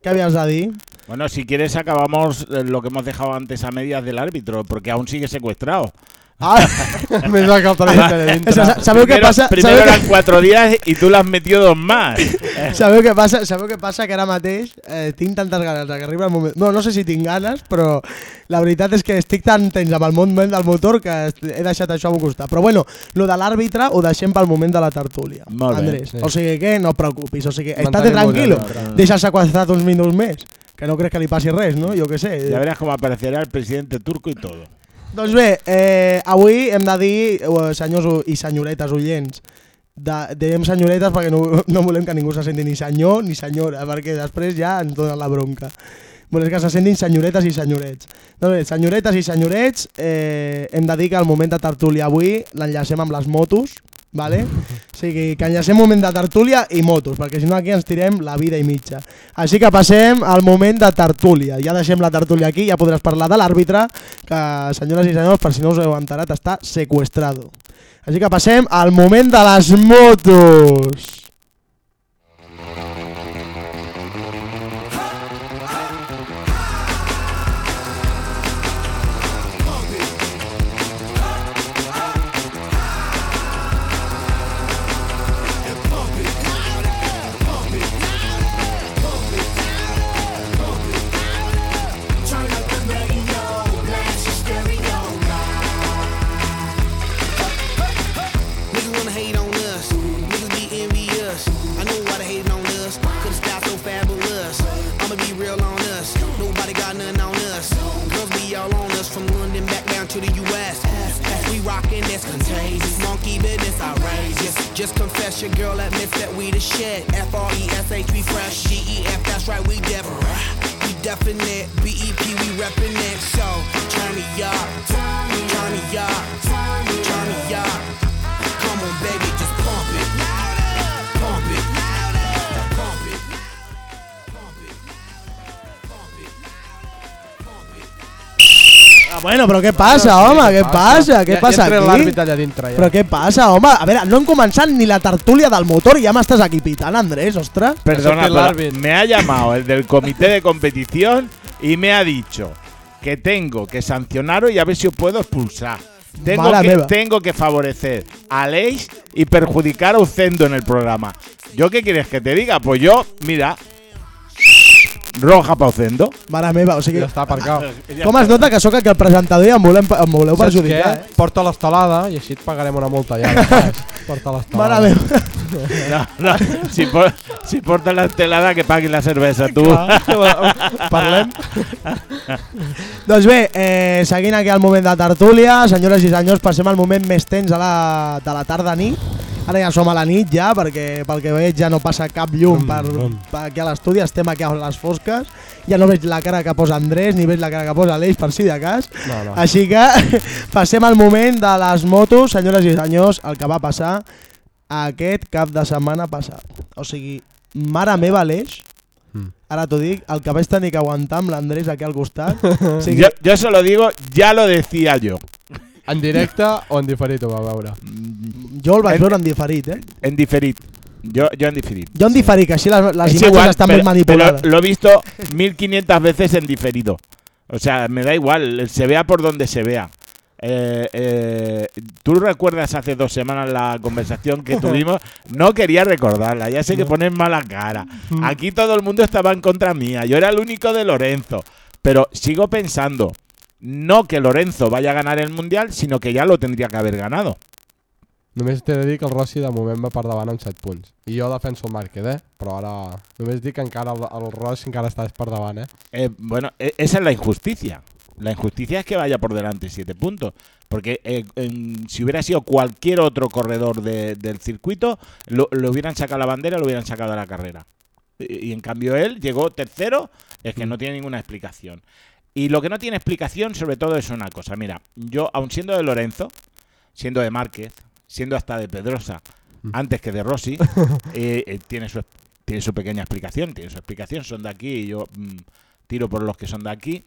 què havies de? Bueno, si quieres acabamos eh, lo que hemos dejado antes a medias del árbitro, porque aún sigue secuestrado. Ah, Més que el tenis de dintre. sa- sabeu què Primero, Sabeu eran cuatro días y tú le has metido dos más. Sabeu què passa? Sabeu què passa? Que ara mateix eh, tinc tantes ganes de que arribi el moment... No, no sé si tinc ganes, però la veritat és que estic tan tens amb el món del motor que he deixat això a un costat. Però bueno, lo de l'àrbitre ho deixem pel moment de la tertúlia. Molt bé, Andrés, sí. o sigui que no et preocupis, o sigui, estate tranquilo, molt de- deixa el sequestrat uns minuts més, que no crec que li passi res, no? Jo què sé. Ya verás cómo aparecerá el presidente turco y todo. Doncs bé, eh, avui hem de dir, eh, senyors i senyoretes oients, de, diem senyoretes perquè no, no volem que ningú se senti ni senyor ni senyora, perquè després ja ens donen la bronca. Volem que se sentin senyoretes i senyorets. Doncs bé, senyoretes i senyorets, eh, hem de dir que el moment de tertúlia avui l'enllacem amb les motos, vale? O sigui, que enllacem moment de tertúlia i motos, perquè si no aquí ens tirem la vida i mitja. Així que passem al moment de tertúlia. Ja deixem la tertúlia aquí, ja podràs parlar de l'àrbitre, que, senyores i senyors, per si no us heu enterat, està secuestrado. Així que passem al moment de les motos. Just confess your girl admits that we the shit. F R E S H we fresh. G E F that's right we definite. We definite. B E P we reppin' it. So turn me up. Turn me up. Ah, bueno, però què passa, home? Què passa? Què Ja- passa ja entra aquí? l'àrbitre allà dintre, ja. Però què passa, home? A veure, no hem començat ni la tertúlia del motor i ja m'estàs aquí pitant, Andrés, ostres. Perdona, pero me ha llamado el del comité de competición y me ha dicho que tengo que sancionaros y a ver si os puedo expulsar. Tengo Mala que, meva. tengo que favorecer a Leis y perjudicar a Ucendo en el programa. ¿Yo qué quieres que te diga? Pues yo, mira, roja para Ucendo. Mare meva, o sigui... Ja està aparcat. Com es nota que sóc aquí el presentador i em volem, em voleu perjudicar, eh? Porta l'estelada i així et pagarem una multa ja. saps? Porta l'estelada. Mare meva. No, no, si, por- si porta la estelada, que paguen la cerveza tú. Parlem. Doncs bé, eh, seguint aquí al moment de tertúlia, senyores i senyors, passem al moment més tens de la, de la tarda-nit. Ara ja som a la nit ja, perquè pel que veig ja no passa cap llum per, per aquí a l'estudi, estem aquí a les fosques, ja no veig la cara que posa Andrés, ni veig la cara que posa Aleix, per si de cas. No, no. Així que passem al moment de les motos, senyores i senyors, el que va passar aquest cap de setmana passat. O sigui, mare meva Aleix, Mm. ara t'ho dic, el que vaig tenir que aguantar amb l'Andrés aquí al costat. O sigui, Yo, yo se lo digo, ya lo decía yo. En directe o en diferit ho va veure? jo el vaig en- veure en diferit, eh? En diferit. Yo, yo en diferit. Jo en diferit, que així les, les Es imatges igual, estan pero- més manipulades. pero lo he visto 1500 veces en diferido. O sea, me da igual, se vea por donde se vea. Eh, eh, ¿Tú recuerdas hace dos semanas la conversación que tuvimos? No quería recordarla, ya sé que pones mala cara. Aquí todo el mundo estaba en contra mía, yo era el único de Lorenzo. Pero sigo pensando, no que Lorenzo vaya a ganar el Mundial, sino que ya lo tendría que haber ganado. Només t'he de dir que el Rossi de moment va per davant amb 7 punts. I jo defenso el Márquez, eh? Però ara... Només dic que encara el, el Rossi encara està per davant, eh? Eh, bueno, e- esa es la injusticia. La injusticia es que vaya por delante siete puntos. Porque eh, si hubiera sido cualquier otro corredor de- del circuito, lo, lo hubieran sacado la bandera, lo hubieran sacado de la carrera. Y, y en cambio él llegó tercero, es que no tiene ninguna explicación. Y lo que no tiene explicación, sobre todo, es una cosa. Mira, yo, aun siendo de Lorenzo, siendo de Márquez, siendo hasta de Pedrosa, antes que de Rossi, eh, eh, tiene, su, tiene su pequeña explicación. Tiene su explicación, son de aquí y yo mm, tiro por los que son de aquí.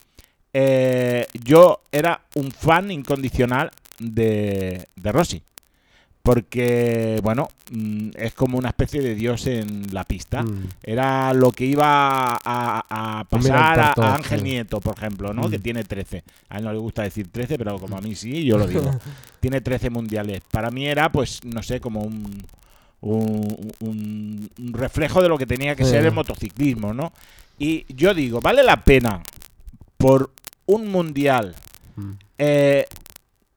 Eh, yo era un fan incondicional de, de Rossi. Porque, bueno, mm, es como una especie de dios en la pista. Mm. Era lo que iba a, a Un pasar a, Ángel sí. Nieto, por ejemplo, ¿no? Mm. Que tiene 13. A él no le gusta decir 13, pero como a mí sí, yo lo digo. tiene 13 mundiales. Para mí era, pues, no sé, como un, un, un- un reflejo de lo que tenía que Sí. ser el motociclismo, ¿no? Y yo digo, ¿vale la pena por un mundial Mm. eh,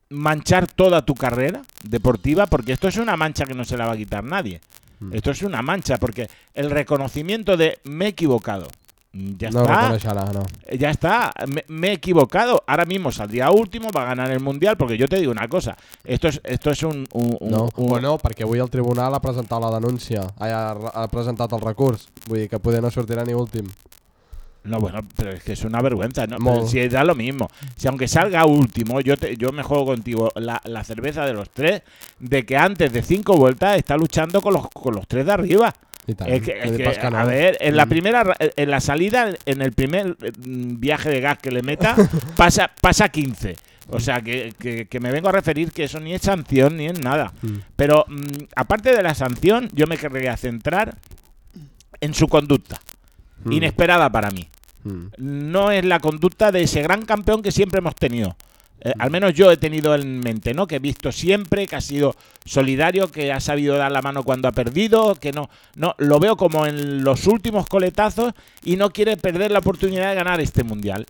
manchar toda tu carrera deportiva? Porque esto es una mancha que no se la va a quitar nadie. Mm. Esto es una mancha, porque el reconocimiento de me he equivocado, Ya No está. no. Ya está, me, me he equivocado. Ahora mismo saldría último, va a ganar el mundial, porque yo te digo una cosa, esto es, esto es un, un- un- No, un- o no, perquè avui el tribunal ha presentat la denúncia, ha, ha, ha presentat el recurs, vull dir que poder no sortirà ni últim. No, bueno, pero es que es una vergüenza, ¿no? Pero si da lo mismo. Si aunque salga último, yo te, yo me juego contigo la, la cerveza de los tres, de que antes de cinco vueltas está luchando con los, con los tres de arriba. Es que, es a ver, en la Mm. primera, ra- en la salida, en el primer mm, viaje de gas que le meta, pasa, pasa 15. O sea, que, que- que me vengo a referir que eso ni es sanción ni es nada. Mm. Pero mm, aparte de la sanción, yo me querría centrar en su conducta. Mm. Inesperada para mí. Mm. No es la conducta de ese gran campeón que siempre hemos tenido. Eh, al menos yo he tenido en mente, ¿no? Que he visto siempre, que ha sido solidario, que ha sabido dar la mano cuando ha perdido, que no, no, lo veo como en los últimos coletazos y no quiere perder la oportunidad de ganar este mundial.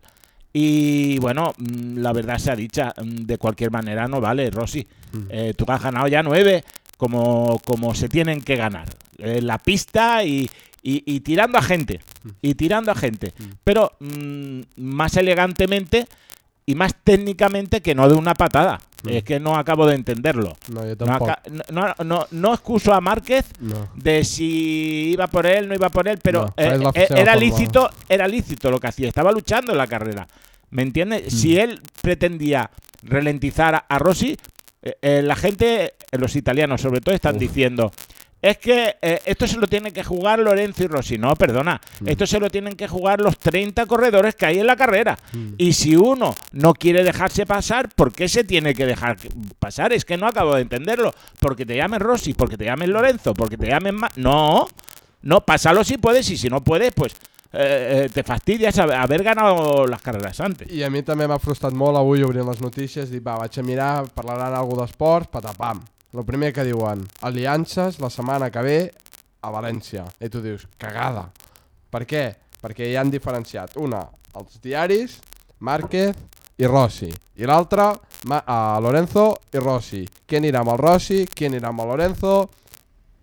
Y bueno, mm, la verdad sea dicha, de cualquier manera no vale, Rossi. Eh, tú has ganado ya nueve como, como se tienen que ganar. En la pista y, y- y tirando a gente. Y tirando a gente. Pero mm, más elegantemente y más técnicamente que no de una patada. Es que no acabo de entenderlo. No, jo No, tampoc. aca- no, no, no- no excuso a Márquez de si iba por él, no iba por él, pero eh, eh, era lícito, era lícito lo que hacía, estaba luchando en la carrera. ¿Me entiendes? Mm. Si él pretendía ralentizar a, a Rossi, eh, la gente, los italianos sobre todo, están Uf. diciendo. Es que eh, esto se lo tienen que jugar Lorenzo y Rossi. No, perdona. Mm. Esto se lo tienen que jugar los 30 corredores que hay en la carrera. Mm. Y si uno no quiere dejarse pasar, ¿por qué se tiene que dejar pasar? Es que no acabo de entenderlo. Porque te llamen Rossi, porque te llamen Lorenzo, porque te llamen... Ma no, no, pásalo si puedes y si no puedes, pues eh, eh, te fastidias haber- haber ganado las carreras antes. I a mi també m'ha frustrat molt avui obrint les notícies, dir, va, vaig a mirar, parlaran alguna d'esports, patapam. El primer que diuen, aliances la setmana que ve a València. I tu dius, cagada. Per què? Perquè ja han diferenciat una, els diaris, Márquez i Rossi. I l'altra, a Lorenzo i Rossi. Qui anirà amb el Rossi, qui anirà amb el Lorenzo...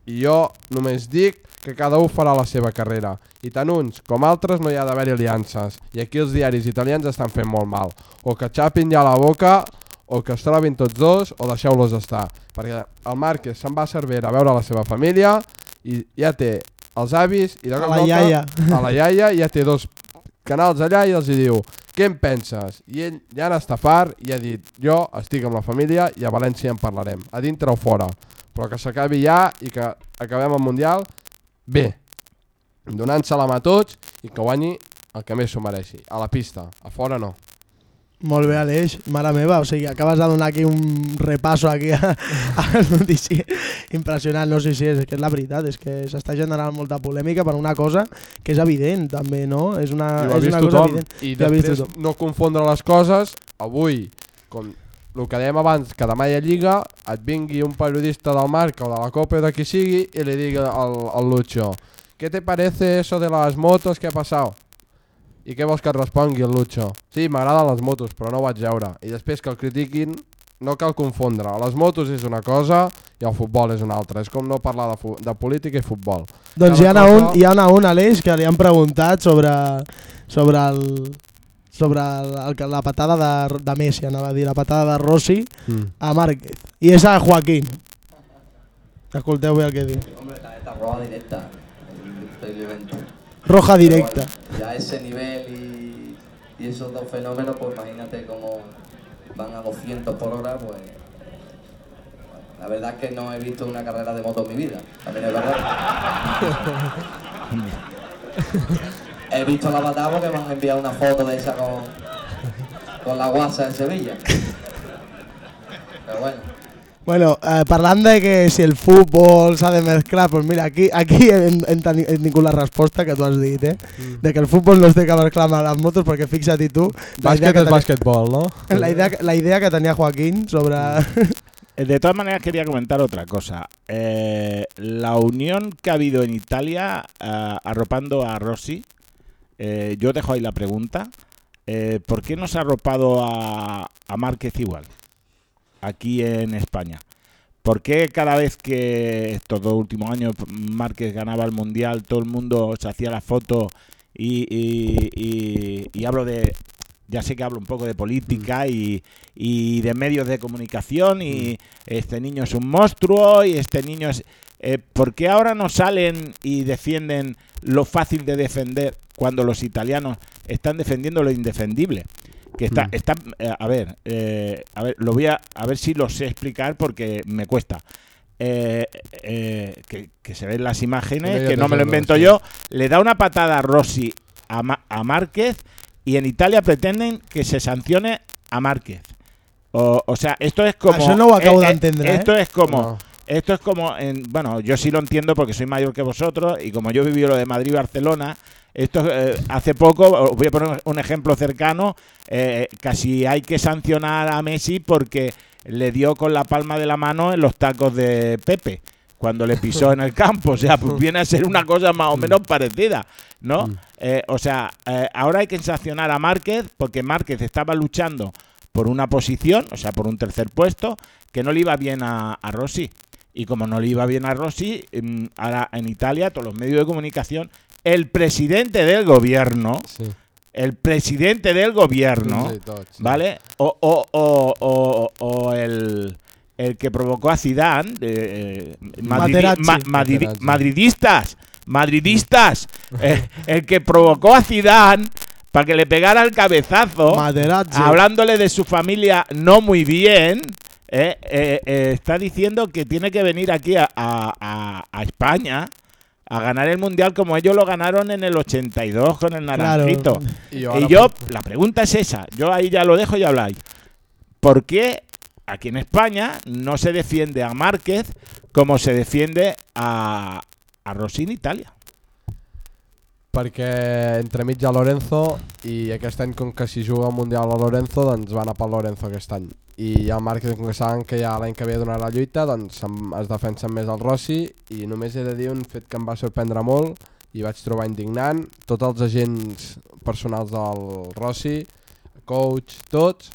I jo només dic que cada un farà la seva carrera. I tant uns com altres no hi ha d'haver aliances. I aquí els diaris italians estan fent molt mal. O que xapin ja la boca, o que es trobin tots dos, o deixeu-los estar. Perquè el Márquez se'n va a Cervera a veure la seva família i ja té els avis i de A cop la volta, iaia. a la iaia ja té dos canals allà i els hi diu què en penses? I ell ja n'està fart i ha dit jo estic amb la família i a València en parlarem, a dintre o fora però que s'acabi ja i que acabem el Mundial bé donant-se la mà a tots i que guanyi el que més s'ho mereixi a la pista, a fora no Molt bé, Aleix, mare meva, o sigui, acabes de donar aquí un repasso aquí a, a les notícies. Impressionant, no sé si és, que és la veritat, és que s'està generant molta polèmica per una cosa que és evident també, no? És una, I ho ha és vist una cosa tothom evident. i després no confondre les coses avui com el que dèiem abans que demà hi ha Lliga et vingui un periodista del Marca o de la Copa o de qui sigui i li digui al, al Lucho ¿qué te parece eso de las motos que ha pasado? I què vols que et respongui el Lucho? Sí, m'agraden les motos, però no ho vaig veure. I després que el critiquin, no cal confondre. Les motos és una cosa i el futbol és una altra. És com no parlar de, de política i futbol. Doncs hi ha, Cada un, cosa- hi ha una, un, Aleix, que li han preguntat sobre, sobre, el, sobre el, el, la patada de, de Messi, anava a dir, la patada de Rossi Mm. a Márquez. I és a Joaquín. Escolteu bé el que diu. Hombre, la neta roja directa, indiscutiblemente. Roja directa. Bueno, ya ese nivel y, y esos dos fenómenos, pues imagínate cómo van a 200 por hora, pues... la verdad es que no he visto una carrera de moto en mi vida, también es verdad. he visto la batalla porque me han enviado una foto de esa con, con la guasa en Sevilla. Pero bueno. Bueno, eh, parlant de que si el futbol s'ha de mesclar, pues mira, aquí, aquí hem, hem, hem tingut la resposta que tu has dit, eh? De que el futbol no es té que mesclar amb les motos, perquè fixa't i tu... Bàsquet que és tenia- bàsquetbol, no? La idea, que- la idea que tenía Joaquín sobre... Eh, De todas maneras, quería comentar otra cosa. Eh, la unión que ha habido en Italia eh, arropando a Rossi, yo dejo ahí la pregunta. ¿Por qué no se ha arropado a, a Márquez igual? Aquí en España. ¿Por qué cada vez que estos dos últimos años Márquez ganaba el Mundial, todo el mundo se hacía la foto y, y- y- y hablo de, ya sé que hablo un poco de política y, y de medios de comunicación y este niño es un monstruo y este niño es... eh, ¿Por qué ahora no salen y defienden lo fácil de defender cuando los italianos están defendiendo lo indefendible? Que está, Mm. está eh, a ver, eh, a ver, lo voy a, a ver si lo sé explicar porque me cuesta. Eh, eh, que, que se ven las imágenes, que no me lo invento sí. yo, le da una patada a Rossi a, Ma- a Márquez y en Italia pretenden que se sancione a Márquez. O, o sea, esto es como... No ho acabo d'entendre, eh? Esto es como... No. Esto es como, en, bueno, yo sí lo entiendo porque soy mayor que vosotros y como yo he vivido lo de Madrid y Barcelona, esto eh, hace poco, os voy a poner un ejemplo cercano, eh, casi hay que sancionar a Messi porque le dio con la palma de la mano en los tacos de Pepe cuando le pisó en el campo, o sea, pues viene a ser una cosa más o menos parecida, ¿no? Mm. Eh, o sea, eh, ahora hay que sancionar a Márquez porque Márquez estaba luchando por una posición, o sea, por un tercer puesto, que no le iba bien a, a Rossi. Y como no le iba bien a Rossi, mm, ahora en Italia, todos los medios de comunicación, el presidente del gobierno, Sí. el presidente del gobierno, Sí, tots, sí. ¿vale? O, o- o- o- o el, el que provocó a Zidane, eh, madridi- Materazzi. ma- madridi- Materazzi. madridistas, madridistas, eh, el que provocó a Zidane para que le pegara el cabezazo, Materazzi. hablándole de su familia no muy bien, eh, eh, eh, está diciendo que tiene que venir aquí a, a- a- a España a ganar el mundial como ellos lo ganaron en el 82 con el naranjito. Y Y ahora yo, por- la pregunta es esa. Yo ahí ya lo dejo y habláis. ¿Por qué aquí en España no se defiende a Márquez como se defiende a, a Rossi en Italia? Perquè entremig ha Lorenzo i aquest any com que si juga al Mundial a Lorenzo doncs va anar pel Lorenzo aquest any. I el Márquez com que saben que ja l'any que ve donarà la lluita doncs es defensen més el Rossi i només he de dir un fet que em va sorprendre molt i vaig trobar indignant. Tots els agents personals del Rossi coach, tots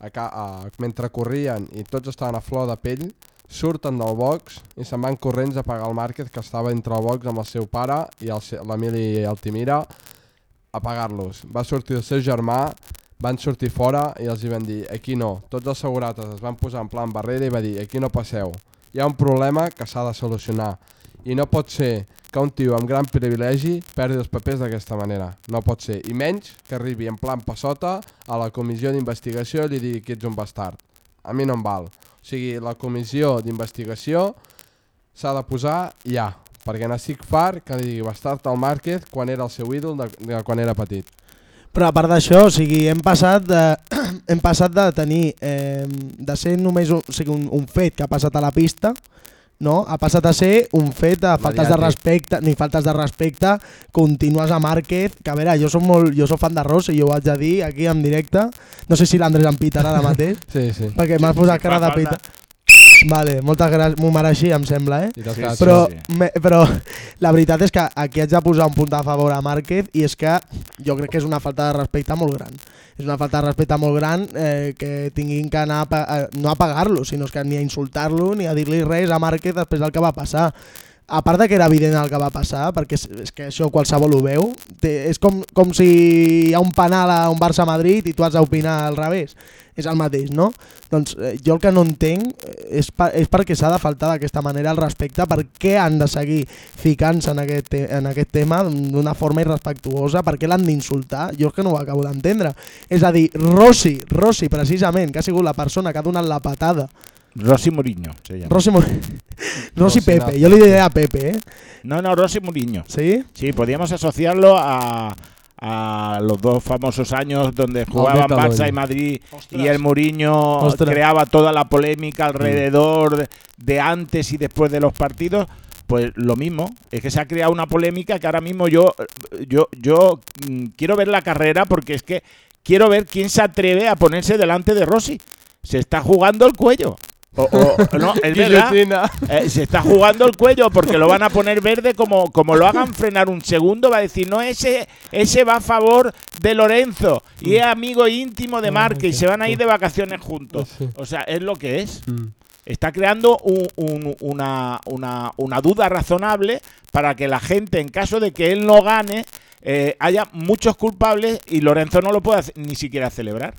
a, a, mentre corrien i tots estaven a flor de pell surten del box i se'n van corrents a pagar el Márquez que estava entre el box amb el seu pare i l'Emili Altimira a pagar-los. Va sortir el seu germà, van sortir fora i els hi van dir aquí no. Tots els segurates es van posar en plan barrera i va dir aquí no passeu. Hi ha un problema que s'ha de solucionar i no pot ser que un tio amb gran privilegi perdi els papers d'aquesta manera. No pot ser. I menys que arribi en plan passota a la comissió d'investigació i li digui que ets un bastard. A mi no em val. O sigui, la comissió d'investigació s'ha de posar ja, perquè n'estic fart que li digui bastard al Márquez quan era el seu ídol de, de quan era petit. Però a part d'això, o sigui, hem passat de, hem passat de tenir, eh, de ser només un, o sigui, un, un fet que ha passat a la pista, no? ha passat a ser un fet de faltes de Mediàtic. respecte, ni faltes de respecte contínues a Márquez, que a veure, jo soc, molt, jo soc fan de Rossi, jo ho haig de dir aquí en directe, no sé si l'Andrés em pitarà ara mateix, Sí, sí. perquè m'has posat cara de pita. Vale, moltes gràcies, m'ho mereixia, em sembla, eh? Sí, sí. però, sol. me, però la veritat és que aquí haig de posar un punt a favor a Márquez i és que jo crec que és una falta de respecte molt gran. És una falta de respecte molt gran eh, que tinguin que anar a, a, no a pagar-lo, sinó que ni a insultar-lo ni a dir-li res a Márquez després del que va passar. A part de que era evident el que va passar, perquè és, és que això qualsevol ho veu, té, és com, com si hi ha un penal a un Barça-Madrid i tu has d'opinar al revés. És el mateix, no? Doncs eh, jo el que no entenc eh, és, per, és perquè s'ha de faltar d'aquesta manera el respecte, per què han de seguir ficant-se en, aquest, en aquest tema d'una forma irrespectuosa, per què l'han d'insultar, jo és que no ho acabo d'entendre. És a dir, Rossi, Rossi precisament, que ha sigut la persona que ha donat la patada, Rossi Mourinho se llama. Rossi, Mo- Rossi Rossi Pepe, jo li diré a Pepe, eh? No, no, Rossi Mourinho. ¿Sí? Sí, podríamos asociarlo a, a los dos famosos años donde jugaban Cataluña. Barça y Madrid y el Mourinho Ostras. creaba toda la polémica alrededor de, de antes y después de los partidos. Pues lo mismo, es que se ha creado una polémica que ahora mismo yo, yo, yo mm, quiero ver la carrera porque es que quiero ver quién se atreve a ponerse delante de Rossi. Se está jugando el cuello. O- o- no, es verdad. Eh, se está jugando el cuello porque lo van a poner verde como, como lo hagan frenar un segundo va a decir no ese ese va a favor de Lorenzo y es amigo íntimo de Marque y se van a ir de vacaciones juntos o sea es lo que es Mm. está creando un- un- una, una, una duda razonable para que la gente en caso de que él no gane eh, haya muchos culpables y Lorenzo no lo puede hacer- ni siquiera celebrar.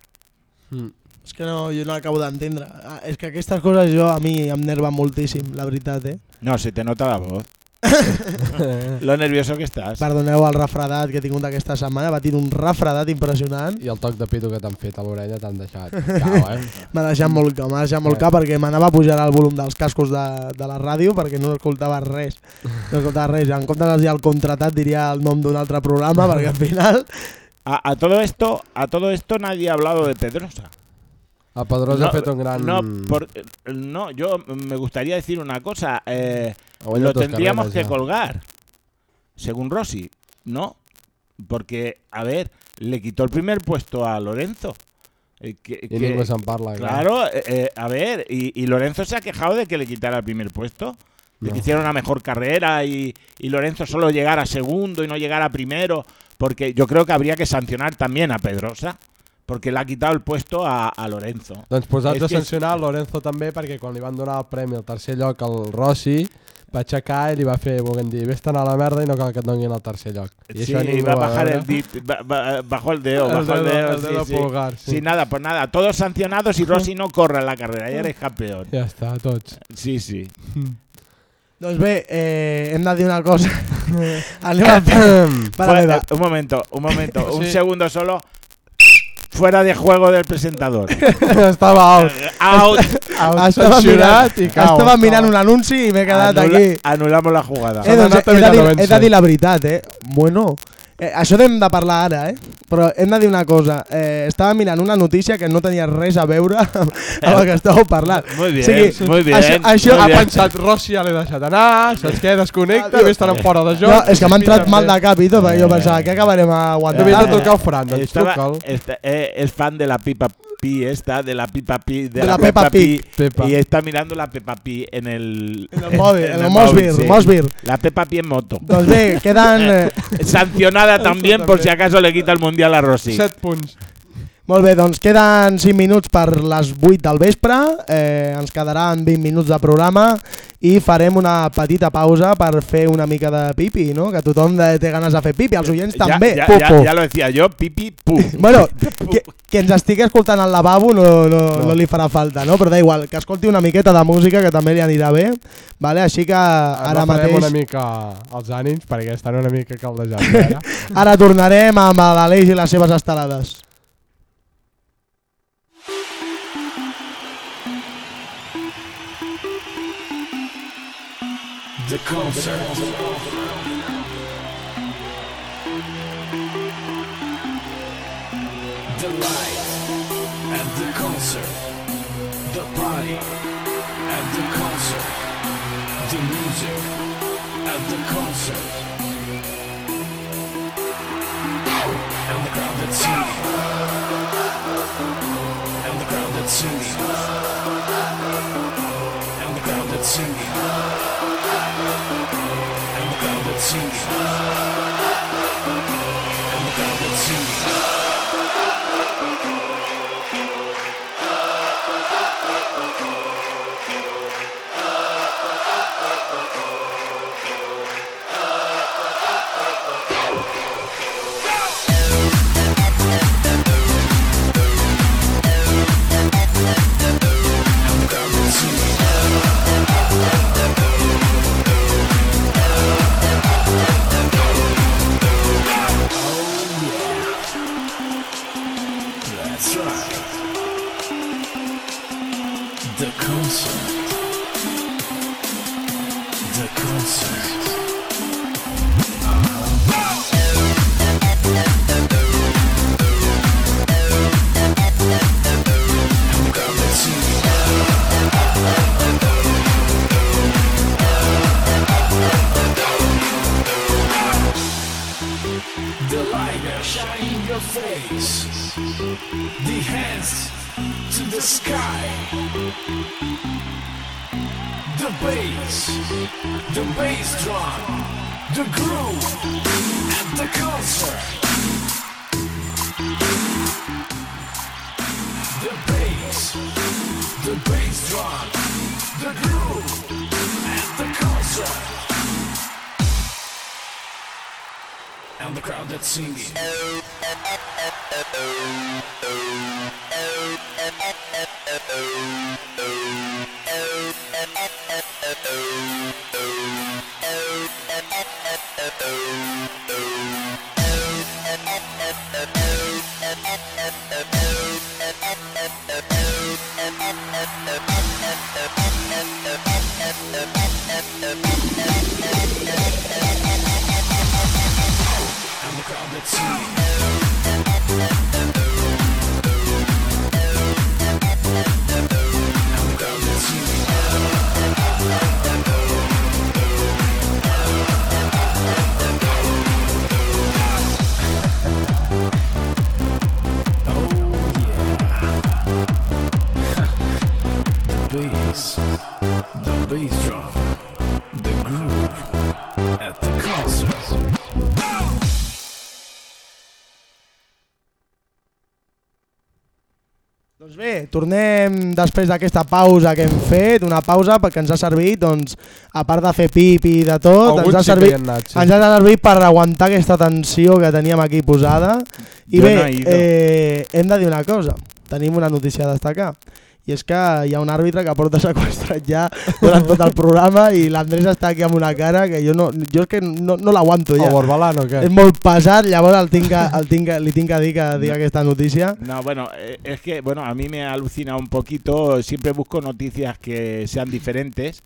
Mm. És que no, jo no acabo d'entendre. Ah, És que aquestes coses jo a mi em nerven moltíssim, la veritat, eh? No, se te nota la voz. Lo nervioso que estás. Perdoneu el refredat que he tingut aquesta setmana, va tenir un refredat impressionant. I el toc de pito que t'han fet a l'orella t'han deixat. Cau, eh? M'ha deixat molt ca, m'ha deixat molt Eh. ca perquè m'anava a pujar el volum dels cascos de, de la ràdio perquè no escoltava res. No escoltava res. En comptes de dir el contratat diria el nom d'un altre programa perquè al final... A, a todo esto, a todo esto nadie ha hablado de Pedrosa. Ha fet un gran... no, por- no, yo me gustaría decir una cosa. eh, lo tendríamos que colgar, según Rossi, ¿no? Porque, a ver, le quitó el primer puesto a Lorenzo. Eh, que- que- parla. claro, eh, eh, a ver, y, y Lorenzo se ha quejado de que le quitara el primer puesto. De No. que hiciera una mejor carrera y, y Lorenzo solo llegara segundo y no llegara primero. Porque yo creo que habría que sancionar también a Pedrosa. Porque le ha quitado el puesto a, a Lorenzo. Doncs posats a que és- sancionar Lorenzo també perquè quan li van donar el premi al tercer lloc al Rossi va aixecar i li va fer, volguem dir, vés-te'n a la merda i no cal que et donin el tercer lloc. I Sí, això ningú va a va bajar el dit- ba- ba- bajó el dedo, bajó el dedo- dedo, el sí, dedo sí. pulgar, sí. Sí, nada, pues nada, todos sancionados y Rossi no corre en la carrera, ya eres campeón. Ja està, tots. Sí, sí. Doncs bé, eh, hem de dir una cosa. Anem a. Para, un momento, un momento, un Sí. segundo solo. Fuera de juego del presentador. Estava out. Out. estava sancionat mirant, i cau. estava mirant un anunci i m'he quedat Anula- aquí. Anulamos la jugada. Eh, doncs, he, de dir, Vilanovense. he de dir la veritat, eh? Bueno, eh, això hem de parlar ara, eh? Però hem de dir una cosa. Eh, estava mirant una notícia que no tenia res a veure amb, amb el que estàveu parlant. Muy bien, O sigui, muy bien. Això, això, Ha Muy bien. pensat, Rossi ja l'he deixat anar, saps què? Desconnecta, Ah, vés-te'n fora de joc. no, és que m'ha entrat mal de cap i tot, perquè jo Eh. pensava que acabarem a Tu aguantar. havies de trucar al Fran, doncs Estaba- truca'l. esta- eh, es fan de la Pipa Pi esta, de la Pipa Pi, de, De la Peppa Pig. Pepa. Y está mirando la Peppa Pi en el, En el móvil, en el móvil, Mosbir, sí. Mosbir. La Peppa Pi en moto. Doncs bé, queden... Eh, Sancionada también por si acaso le quita el mundial a Rossi. 7 punts. Molt bé, doncs queden 5 minuts per les 8 del vespre, eh, ens quedaran 20 minuts de programa i farem una petita pausa per fer una mica de pipi, no? Que tothom té ganes de fer pipi, els oients Ya, també. ya- pu. ya lo decía yo, pipi, pu. Bueno, que, que ens estigui escoltant al lavabo no, no, no. li farà falta, no? Però da igual, que escolti una miqueta de música que també li anirà bé, vale? així que ara Ara mateix... una mica els ànims perquè estan una mica caldejats. Ara. Ara tornarem amb l'Aleix i les seves estelades. The concert. The light the console. Tornem després d'aquesta pausa que hem fet, una pausa perquè ens ha servit, doncs, a part de fer pip i de tot, Alguns ens ha, sí servit, han anat, sí. ens ha servit per aguantar aquesta tensió que teníem aquí posada. I Jo bé, no he ido. eh, hem de dir una cosa, tenim una notícia a destacar, i és que hi ha un àrbitre que porta sequestrat ja durant tot el programa i l'Andrés està aquí amb una cara que jo, no, jo és que no, no l'aguanto ja. Borbalán o què? És molt pesat, llavors el tinc que, el tinc que, li tinc que dir que diga aquesta notícia. No, bueno, eh, es que bueno, a mí me alucina un poquito. Siempre busco noticias que sean diferentes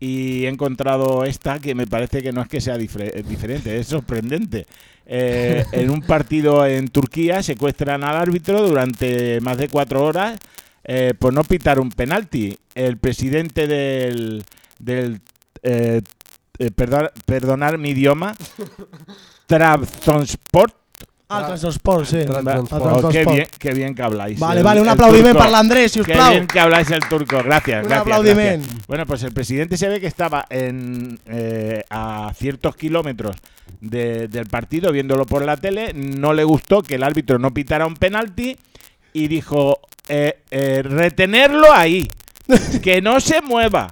y he encontrado esta que me parece que no es que sea eh, diferente, es sorprendente. Eh, en un partido en Turquía secuestran al árbitro durante más de cuatro horas eh, por no pitar un penalti. El presidente del, del eh, eh, perdon- perdonar mi idioma, Trabzonspor. Ah, transport, sí. Transport. Oh, qué transport. bien, qué bien que habláis. Vale, El- vale, un aplaudiment per l'Andrés, si us Qué plau. bien que habláis el turco. Gracias, Un gracias. aplaudiment. gracias. Bueno, pues el presidente se ve que estaba en, eh, a ciertos kilómetros de- del partido viéndolo por la tele. No le gustó que el árbitro no pitara un penalti y dijo: eh, eh, retenerlo ahí. Que no se mueva.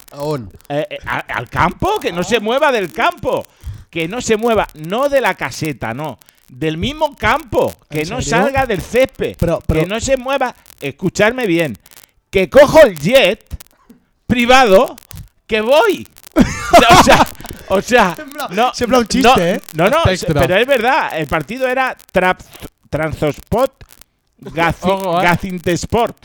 Eh, a- al campo, que no se mueva del campo, que no se mueva, no de la caseta, no, del mismo campo, que ¿En no serio? salga del césped, Pero- pero- que no se mueva, escucharme bien, que cojo el jet privado, que voy. o sea, o sea, no, sembla un no, chiste, ¿eh? No, no, pero es verdad, el partido era Trap, Transosport Gazi- Ojo, eh. Gacintesport,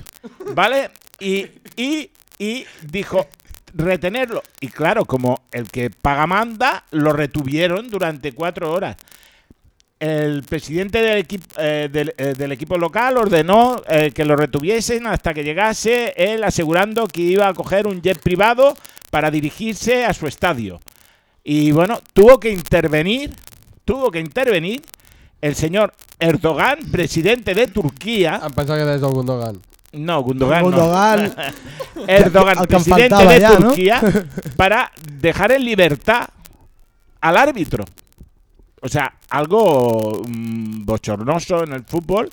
¿vale? Y, y, y dijo retenerlo. Y claro, como el que paga manda, lo retuvieron durante cuatro horas. El presidente del, equipo del, eh, del equipo local ordenó eh, que lo retuviesen hasta que llegase él asegurando que iba a coger un jet privado para dirigirse a su estadio. Y bueno, tuvo que intervenir, tuvo que intervenir el señor Erdogan, presidente de Turquía. Em pensava que deies el Gundogan. No, Gundogan. no. Gundogan, Erdogan, em presidente de ya, ¿no? Turquía, para dejar en libertad al árbitro. O sea, algo mm, bochornoso en el fútbol.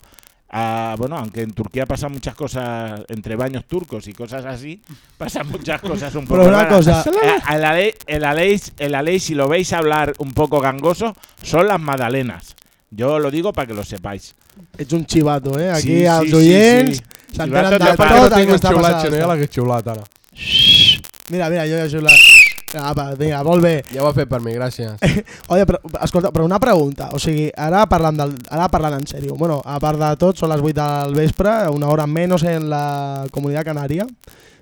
Ah, bueno, aunque en Turquía pasan muchas cosas entre baños turcos y cosas así, pasan muchas cosas un poco Pero una raras. cosa- Eh, en la ley, en la ley, en la ley, si lo veis hablar un poco gangoso, son las magdalenas. Yo lo digo para que lo sepáis. ets un xivato, eh? Aquí Sí, els sí, oients sí, sí. s'entenen Xivato de tot el no que està passant. ja l'hagués xiulat ara. Mira, mira, jo ja he xiulat. Apa, vinga, molt bé. Ja ho ha fet per mi, gràcies. Oye, però, escolta, però una pregunta. O sigui, ara parlant, del, ara parlant en sèrio. Bueno, a part de tot, són les 8 del vespre, una hora menys en la comunitat canària.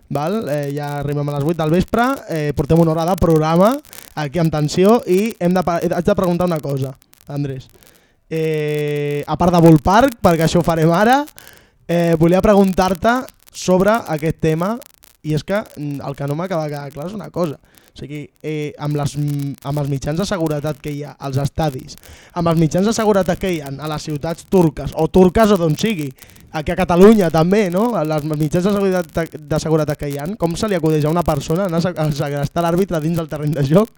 Val? Eh, ja arribem a les 8 del vespre, eh, portem una hora de programa aquí amb tensió i hem de, haig de preguntar una cosa, Andrés. Eh, a part de Bull Park, perquè això ho farem ara, eh, volia preguntar-te sobre aquest tema i és que mm, el que no m'acaba de quedar clar és una cosa. O sigui, eh, amb, les, amb els mitjans de seguretat que hi ha als estadis, amb els mitjans de seguretat que hi ha a les ciutats turques, o turques o d'on sigui, aquí a Catalunya també, no? A Les mitjans de seguretat, de seguretat que hi ha, com se li acudeix a una persona anar a se- a segrestar l'àrbitre dins del terreny de joc?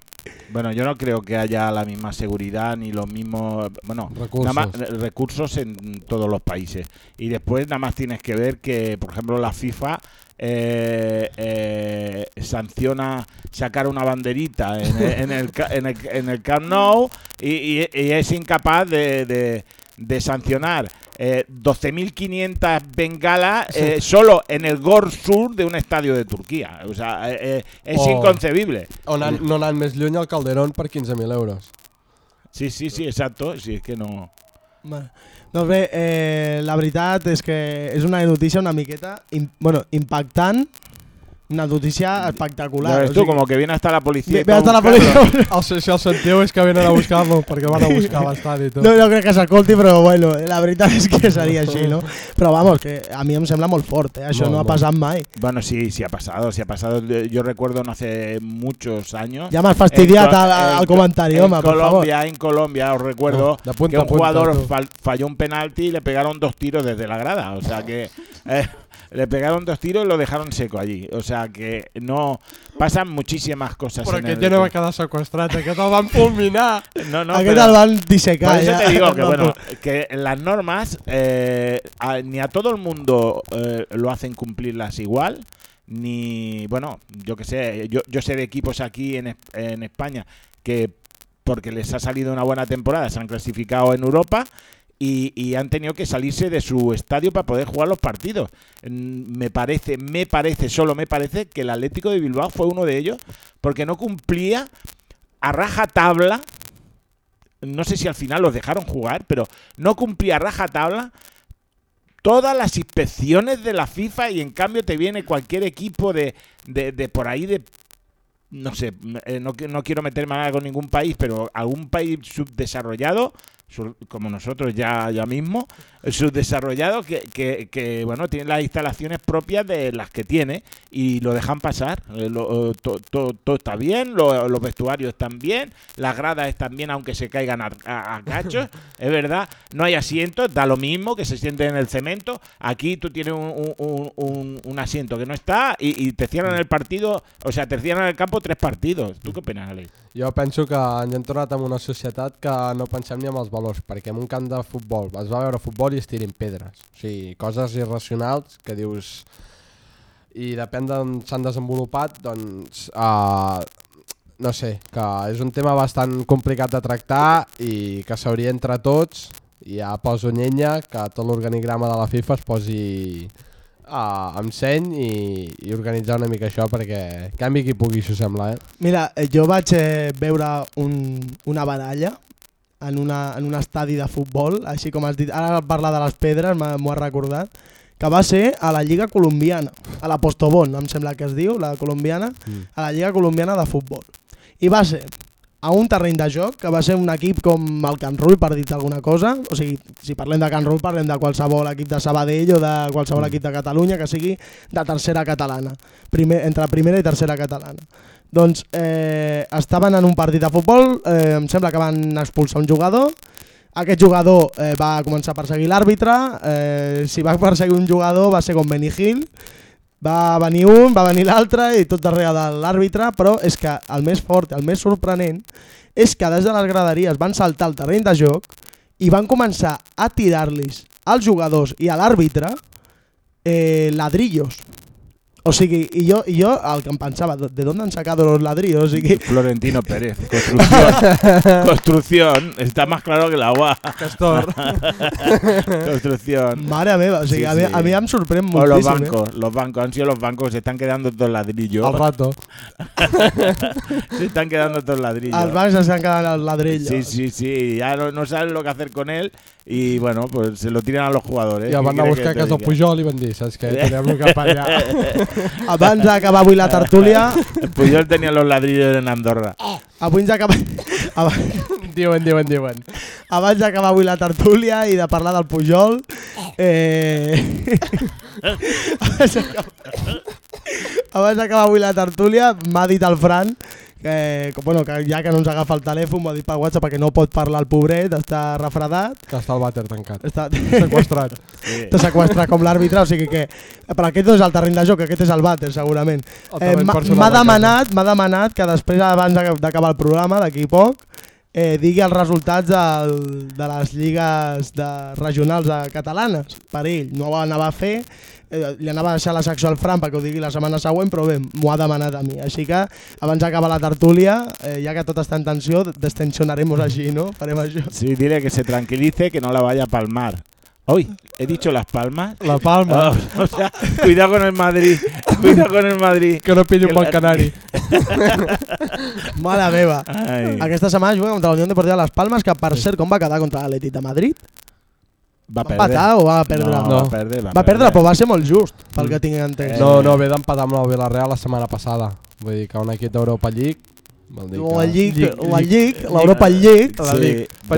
Bueno, yo no creo que haya la misma seguridad ni los mismos, bueno, Recursos. nada más, recursos en todos los países. Y después nada más tienes que ver que, por ejemplo, la FIFA eh, eh, sanciona sacar una banderita en, el- en el, ca- en, el, en el Camp Nou y, y- y es incapaz de, de- de sancionar eh, 12.500 bengalas eh, solo en el Gor Sur de un estadio de Turquía. O sea, eh, eh, es O- inconcebible. On han, no anant més lluny al Calderón per 15.000 euros. Sí, sí, sí, exacto. Sí, es que no. Bueno, doncs bé, eh, la veritat és que és una notícia una miqueta bueno, impactant, una notícia espectacular. Ya ves o tú, sigui, como que viene hasta la policía. ve, hasta la policia. El, si el sentiu és que venen a buscar-lo, perquè van a buscar l'estadi i tot. No, no crec que s'escolti, però bueno, la veritat és que seria així, no? Però vamos, que a mi em sembla molt fort, eh? això Molt, no ha passat mai. Bueno, sí, sí ha pasado, sí ha pasado. Yo recuerdo no hace muchos años. Ja fastidiat En Co- al, al en- home, por favor. Colombia, en Colombia, os recuerdo de punta que un punta, jugador tú. fal- falló un penalti y le pegaron dos tiros desde la grada. O sea que eh, le pegaron dos tiros y lo dejaron seco allí. O sea que no pasan muchísimas cosas. Però en el- ja no va quedar sequestrat, aquest el van fulminar. No, no, el van dissecar. Por eso te digo que No, bueno, que las normas eh, a- ni a todo el mundo eh, lo hacen cumplirlas igual, ni bueno, yo que sé, yo, yo sé de equipos aquí en, en España que porque les ha salido una buena temporada se han clasificado en Europa y, y han tenido que salirse de su estadio para poder jugar los partidos. Mm, Me parece, me parece, solo me parece que el Atlético de Bilbao fue uno de ellos porque no cumplía a raja tabla no sé si al final los dejaron jugar, pero no cumplía rajatabla todas las inspecciones de la FIFA y en cambio te viene cualquier equipo de, de, de por ahí de no sé, eh, no, no quiero meterme ahora con ningún país, pero algún país subdesarrollado, como nosotros ya, ya mismo, eh, subdesarrollado, que, que, que, bueno, tiene las instalaciones propias de las que tiene y lo dejan pasar. Eh, lo- eh, to- to- Todo está bien, lo- los vestuarios están bien, las gradas están bien, aunque se caigan a, a- a cachos, es verdad. No hay asientos, da lo mismo que se sienten en el cemento. Aquí tú tienes un, un- un- un- asiento que no está y, y te cierran el partido, o sea, te cierran el campo tres partidos. ¿Tú qué opinas, Alex? Jo penso que ens hem tornat en una societat que no pensem ni en els valors, perquè en un camp de futbol es va veure futbol i es tirin pedres. O sigui, coses irracionals que dius... I depèn d'on s'han desenvolupat, doncs... Uh, no sé, que és un tema bastant complicat de tractar i que s'hauria entre tots, i ja poso llenya, que tot l'organigrama de la FIFA es posi uh, amb seny i, i organitzar una mica això perquè canvi qui pugui, si sembla, eh? Mira, eh, jo vaig eh, veure un, una baralla en, una, en un estadi de futbol, així com has dit, ara al parlar de les pedres m'ho has recordat, que va ser a la Lliga Colombiana, a la Postobón, em sembla que es diu, la colombiana, Mm. a la Lliga Colombiana de Futbol. I va ser a un terreny de joc, que va ser un equip com el Can Rull, per dir alguna cosa, o sigui, si parlem de Can Rull parlem de qualsevol equip de Sabadell o de qualsevol Mm. equip de Catalunya que sigui de tercera catalana, primer, entre primera i tercera catalana. Doncs eh, estaven en un partit de futbol, eh, em sembla que van expulsar un jugador, aquest jugador eh, va començar a perseguir l'àrbitre, eh, si va perseguir un jugador va ser com Benny Hill, va venir un, va venir l'altre i tot darrere de l'àrbitre, però és que el més fort, el més sorprenent, és que des de les graderies van saltar al terreny de joc i van començar a tirar-los als jugadors i a l'àrbitre eh, ladrillos. O sigui, i jo, i jo el que em pensava, ¿de dónde han sacado los ladrillos? O sigui, Florentino Pérez, construcción. construcción, está más claro que el agua. Castor. construcción. mare meva, o sigui, Sí, a, mi, sí. a mi em sorprèn O los moltíssim. bancos, los bancos, han sido los bancos, se están quedando todos ladrillos. Al rato. se están quedando Eh? ladrillos. Els bancs estan quedant els ladrillos. Sí, sí, sí, ya no, no saben lo que hacer con él y bueno, pues se lo tiran a los jugadores. I el ¿Qué van a quieres buscar a que casa? Pujol i van dir, saps què? Tenim-lo cap allà. Abans d'acabar avui la tertúlia, Puyol tenía los ladrillos en Andorra. avui ens acaba... abans- diuen, diuen, diuen. abans d'acabar avui la tertúlia i de parlar del Pujol, eh... abans d'acabar avui la tertúlia, m'ha dit el Fran que, que, bueno, que ja que no ens agafa el telèfon, m'ho ha dit per WhatsApp perquè no pot parlar el pobret, està refredat, Que està el vàter tancat. està Sequestrat. Sí. Està sequestrat com l'àrbitre, o sigui que... Però aquest no és el terreny de joc, aquest és el vàter, segurament. Eh, m'ha m'ha demanat, m'ha demanat que després, abans d'ac- d'acabar el programa, d'aquí poc, eh, digui els resultats del, de les lligues de, regionals de catalanes. Per ell no ho anava a fer, eh, li anava a deixar la secció al Fran perquè ho digui la setmana següent, però bé, m'ho ha demanat a mi. Així que, abans d'acabar la tertúlia, eh, ja que tot està en tensió, destensionaremos així, no? Farem això. Sí, dile que se tranquilice, que no la vaya a palmar. Hoy, he dicho Las Palmas. La Palma, Oh, o sea, cuidado con el Madrid. Cuidado con el Madrid. que no pilli un bon la- canari. Mare meva. Ai. Aquesta setmana juga contra la Unió Deportiva de Las Palmas, que per cert, com va quedar contra l'Atlètic de Madrid? Va Va empatar o va perdre? No, No. va perdre. Va, Va perdre, però va ser molt just, pel que tinc entès. Eh, No, no, ve d'empatar amb el Villarreal la setmana passada. Vull dir que un equip d'Europa League... La que... League, la League, l'Europa League. La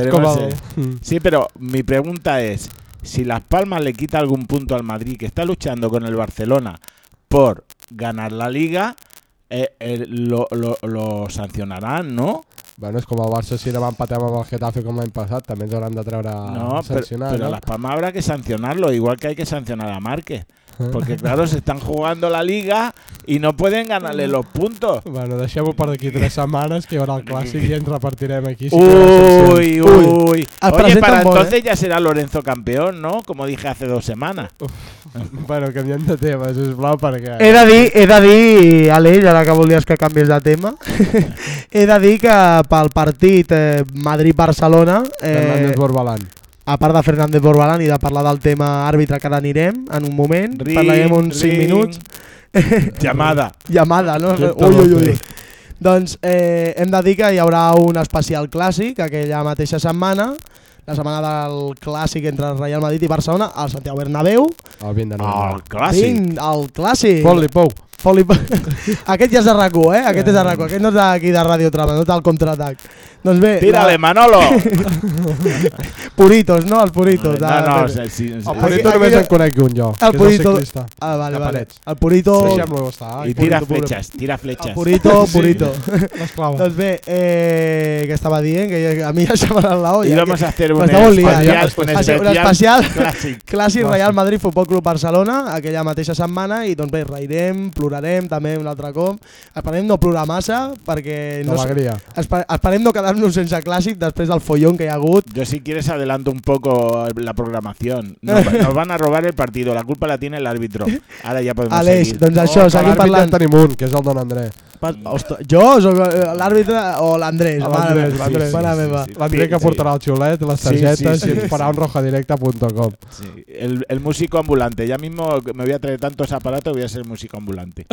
Sí, com el- el... Sí, pero mi pregunta es, si Las Palmas le quita algún punto al Madrid, que está luchando con el Barcelona por ganar la liga, eh, eh, lo, lo- lo sancionarán, ¿no? Bueno, és com el Barça si no va empatar amb el Getafe com l'any passat, també ens hauran de treure no, pero, sancionar, pero no? Las Palmas habrá que sancionarlo, igual que hay que sancionar a Márquez. Porque claro, se están jugando la liga y no pueden ganarle los puntos. Bueno, deixem-ho per d'aquí tres setmanes, que hi haurà el clàssic i ens repartirem aquí. si. Uy, Uy. uy. Oye, para entonces ya será Lorenzo campeón, ¿no? Como dije hace dos semanas. Bueno, canviem de tema, sisplau, perquè... He de dir, he de dir, Aleix, ara que volies que canvies de tema, he de dir que pel partit eh, Madrid-Barcelona, Fernández eh, Borbalán. A part de Fernández Borbalán i de parlar del tema àrbitre que ara anirem en un moment, Ring, parlarem uns 5 ring. minuts. Llamada. Llamada, no? Ui, ui, ui. Doncs eh, hem de dir que hi haurà un especial clàssic aquella mateixa setmana, la setmana del clàssic entre el Real Madrid i Barcelona, al Santiago Bernabéu. El 20 de novembre. clásico. Vinc, el clàssic. Fot-li pou. Foli... aquest ja és de rac eh? Aquest és de rac Aquest no és d'aquí de Radio Trama, no és del contraatac. Doncs bé, Tírale, Manolo. puritos, no? Els puritos. no, de- no, de- sí, sí, sí. El Purito aquí només en conec un jo, El que és el Purito- ciclista. Ah, vale, vale. El purito... Deixem-lo estar. Y eh? tira Purito, purito. flechas, tira flechas. El purito, Sí. purito. L'esclava. doncs bé, eh, que estava dient que a mi ja se m'ha anat la olla. Y vamos que- a hacer un especial, un especial clásico. Clàssic Real Madrid Futbol Club Barcelona aquella mateixa setmana i doncs bé, reirem, plorarem també un altre cop. Esperem no plorar massa perquè no, D'alegria. esper, esperem no quedar-nos sense clàssic després del follón que hi ha hagut. Yo si quieres adelanto un poco la programación. Nos, nos van a robar el partido, la culpa la tiene el árbitro. Ahora ya podemos Aleix, seguir. doncs això, Oh, seguim l'àrbitre parlant. en tenim un, que és el Don André. Pa- Ostres, jo soc eh, l'àrbitre o l'Andrés? L'Andrés, Mare, l'Andrés. mare Sí, sí, meva. sí. L'André que portarà el xulet, les Sí, targetes sí, sí, i ens sí. farà un rojadirecta.com. Sí, el, el músico ambulante. Ya mismo me voy a traer tantos aparatos, voy a ser músico ambulante.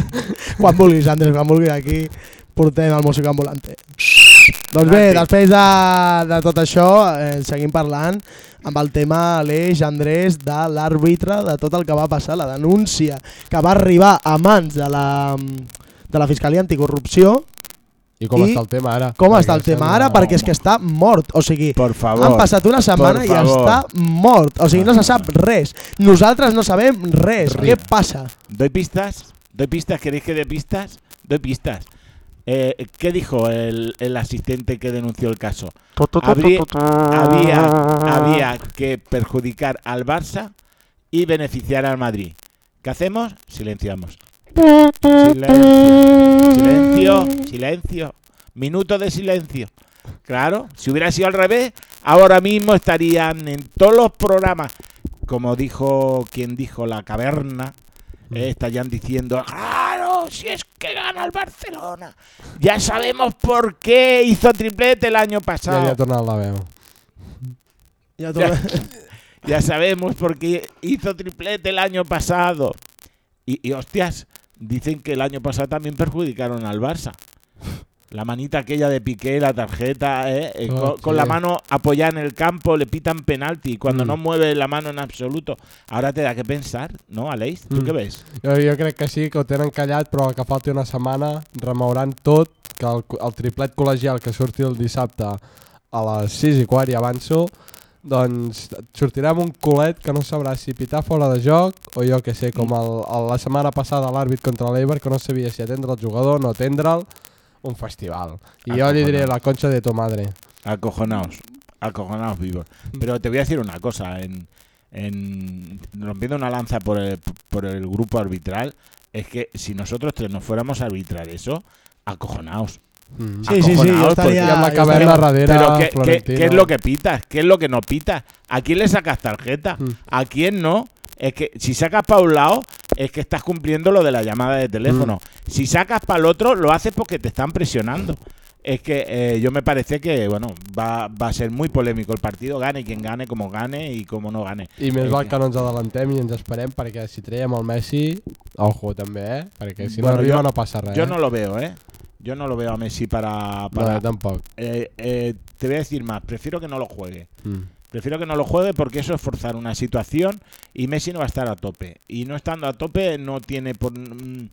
Quan vulguis, Andrés, quan vulguis aquí portem el músic ambulante. Doncs bé, després de, de tot això, eh, seguim parlant amb el tema Aleix Andrés de l'àrbitre de tot el que va passar, la denúncia que va arribar a mans de la, de la Fiscalia Anticorrupció. I com I està el tema ara? Com Perquè està el tema ara? Perquè és que està mort. O sigui, Por favor. han passat una setmana por i favor. està mort. O sigui, no se sap res. Nosaltres no sabem res. Què passa? ¿Doy pistas? ¿Doy pistas? ¿Queréis que dé pistas? Doy pistas. Eh, ¿Qué dijo el, el asistente que denunció el caso? Habría- había, había que perjudicar al Barça y beneficiar al Madrid. ¿Qué hacemos? Silenciamos. Silencio, silencio, silencio. Minuto de silencio. Claro, si hubiera sido al revés, ahora mismo estarían en todos los programas, como dijo quien dijo la caverna, eh, estarían diciendo, claro, si es que gana el Barcelona. Ya sabemos por qué hizo triplete el año pasado. havia tornat la. Ja Ya, ya sabemos por qué hizo triplete el año pasado. Y, y, hostias, dicen que el año pasado también perjudicaron al Barça. La manita aquella de Piqué, la tarjeta, ¿eh? Eh, con, con la mano apoyada en el campo, le pitan penalti cuando Mm. no mueve la mano en absoluto. Ahora te da que pensar, ¿no, Aleix? ¿Tú Mm. qué ves? Jo, jo crec que sí, que ho tenen callat, però que falti una setmana remouran tot, que el, el triplet col·legial que surti el dissabte a les 6 i quart i avanço, doncs sortirà amb un culet que no sabrà si pitar fora de joc o jo que sé, com el, el, la setmana passada l'àrbit contra l'Eibar que no sabia si atendre el jugador o no atendre'l, un festival. I jo li diré la concha de tu madre. Acojonaos, acojonaos vivos. Pero te voy a decir una cosa, en, en rompiendo una lanza por el, por el grupo arbitral, es que si nosotros tres nos fuéramos a arbitrar eso, acojonaos. Mm. Sí, sí, sí, jo Acojonados, estaria... I amb la jo caverna darrere, Pero ¿qué, qué, es lo que pitas? ¿Qué es lo que no pitas? ¿A quién le sacas tarjeta? Mm. ¿A quién no? Es que si sacas para un lado, es que estás cumpliendo lo de la llamada de teléfono. Mm. Si sacas para el otro, lo haces porque te están presionando. Es que eh, yo me parece que, bueno, va, va a ser muy polémico el partido, gane quien gane, como gane y como no gane. I més Eh, val que no ens adelantem i ens esperem perquè si traiem el Messi, ojo també, eh? Perquè si Bueno, no arriba jo- no passa res. Yo eh? no lo veo, ¿eh? Yo no lo veo a Messi para... No, para jo tampoc. eh, eh, te voy a decir más, prefiero que no lo juegue. Mm. Prefiero que no lo juegue porque eso es forzar una situación y Messi no va a estar a tope. Y no estando a tope no tiene por... mm,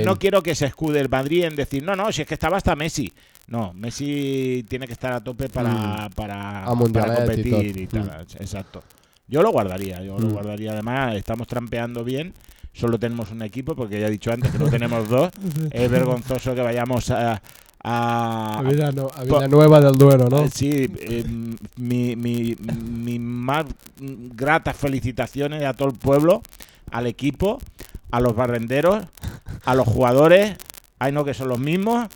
Que no quiero que se escude el Madrid en decir, no, no, si es que estaba hasta Messi. No, Messi tiene que estar a tope para, para, A para y competir y, tal. Exacto. Yo lo guardaría, yo lo Mm. guardaría. Además, estamos trampeando bien. Solo tenemos un equipo, porque ya he dicho antes que no tenemos dos. Es vergonzoso que vayamos a... a- A Villano- a Villanueva del Duero, no? Sí, eh, mi, mi, mi más gratas felicitaciones a todo el pueblo, al equipo, a los barrenderos, a los jugadores. Ay, no, que son los mismos.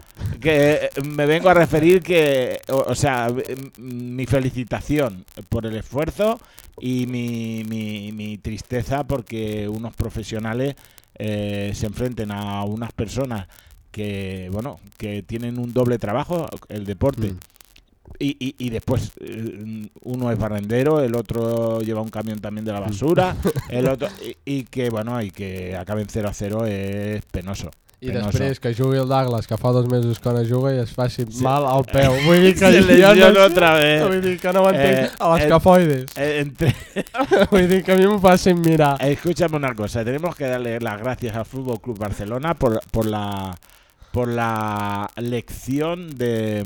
Que eh, me vengo a referir que, o, sea, mi felicitación por el esfuerzo y mi, mi, mi tristeza porque unos profesionales eh, se enfrenten a unas personas que, bueno, que tienen un doble trabajo, el deporte. Mm. Y, y, y después eh, uno es barrendero, el otro lleva un camión también de la basura, el otro y, y que bueno, y que acaben 0 a 0 es penoso. I penoso. després que jugui el Douglas, que fa dos mesos que no juga i es faci mal al peu. Vull dir que Se jo no, otra vez. vull dir que no ho entenc. Eh, a les eh, cafoides. Eh, entre- vull dir que a mi m'ho facin mirar. Escúchame una cosa, tenemos que darle las gracias al Fútbol Club Barcelona por, por la por la lección de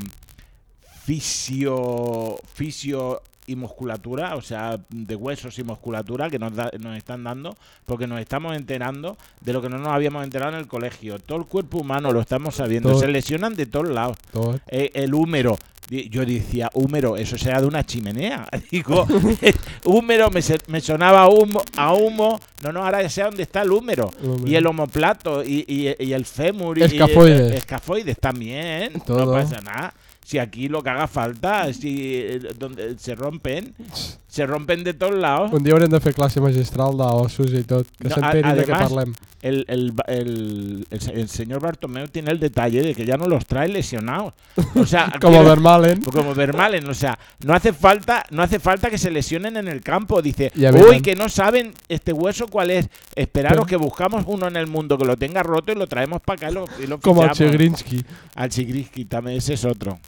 fisio fisio y musculatura, o sea, de huesos y musculatura que nos, da- nos están dando, porque nos estamos enterando de lo que no nos habíamos enterado en el colegio. Todo el cuerpo humano lo estamos sabiendo, Todo. se lesionan de todos lados. Tot. Eh, el húmero. Yo decía, húmero, eso será de una chimenea. Digo, húmero me, me sonaba a humo, a humo. No, no, ahora ya sé dónde está el húmero. Húmero. Y el homoplato, y, y- y el fémur. Escafoides. Y, escafoides también. No Todo. pasa nada. Si aquí lo que haga falta, si eh, donde se rompen, se rompen de todos lados. Un dia haurem de fer classe magistral d'ossos i tot, que No, s'enterin de què parlem. El, el, el, el el señor Bartomeu tiene el detalle de que ya no los trae lesionados. O sea, Como Vermalen. como Vermalen, o sea, no hace falta, no hace falta que se lesionen en el campo. Dice, uy, que no saben este hueso cuál es. Esperaros que buscamos uno en el mundo que lo tenga roto y lo traemos para acá y lo, y lo Com el fichamos. Chigrinsky. Al Chigrinsky también, ese es otro.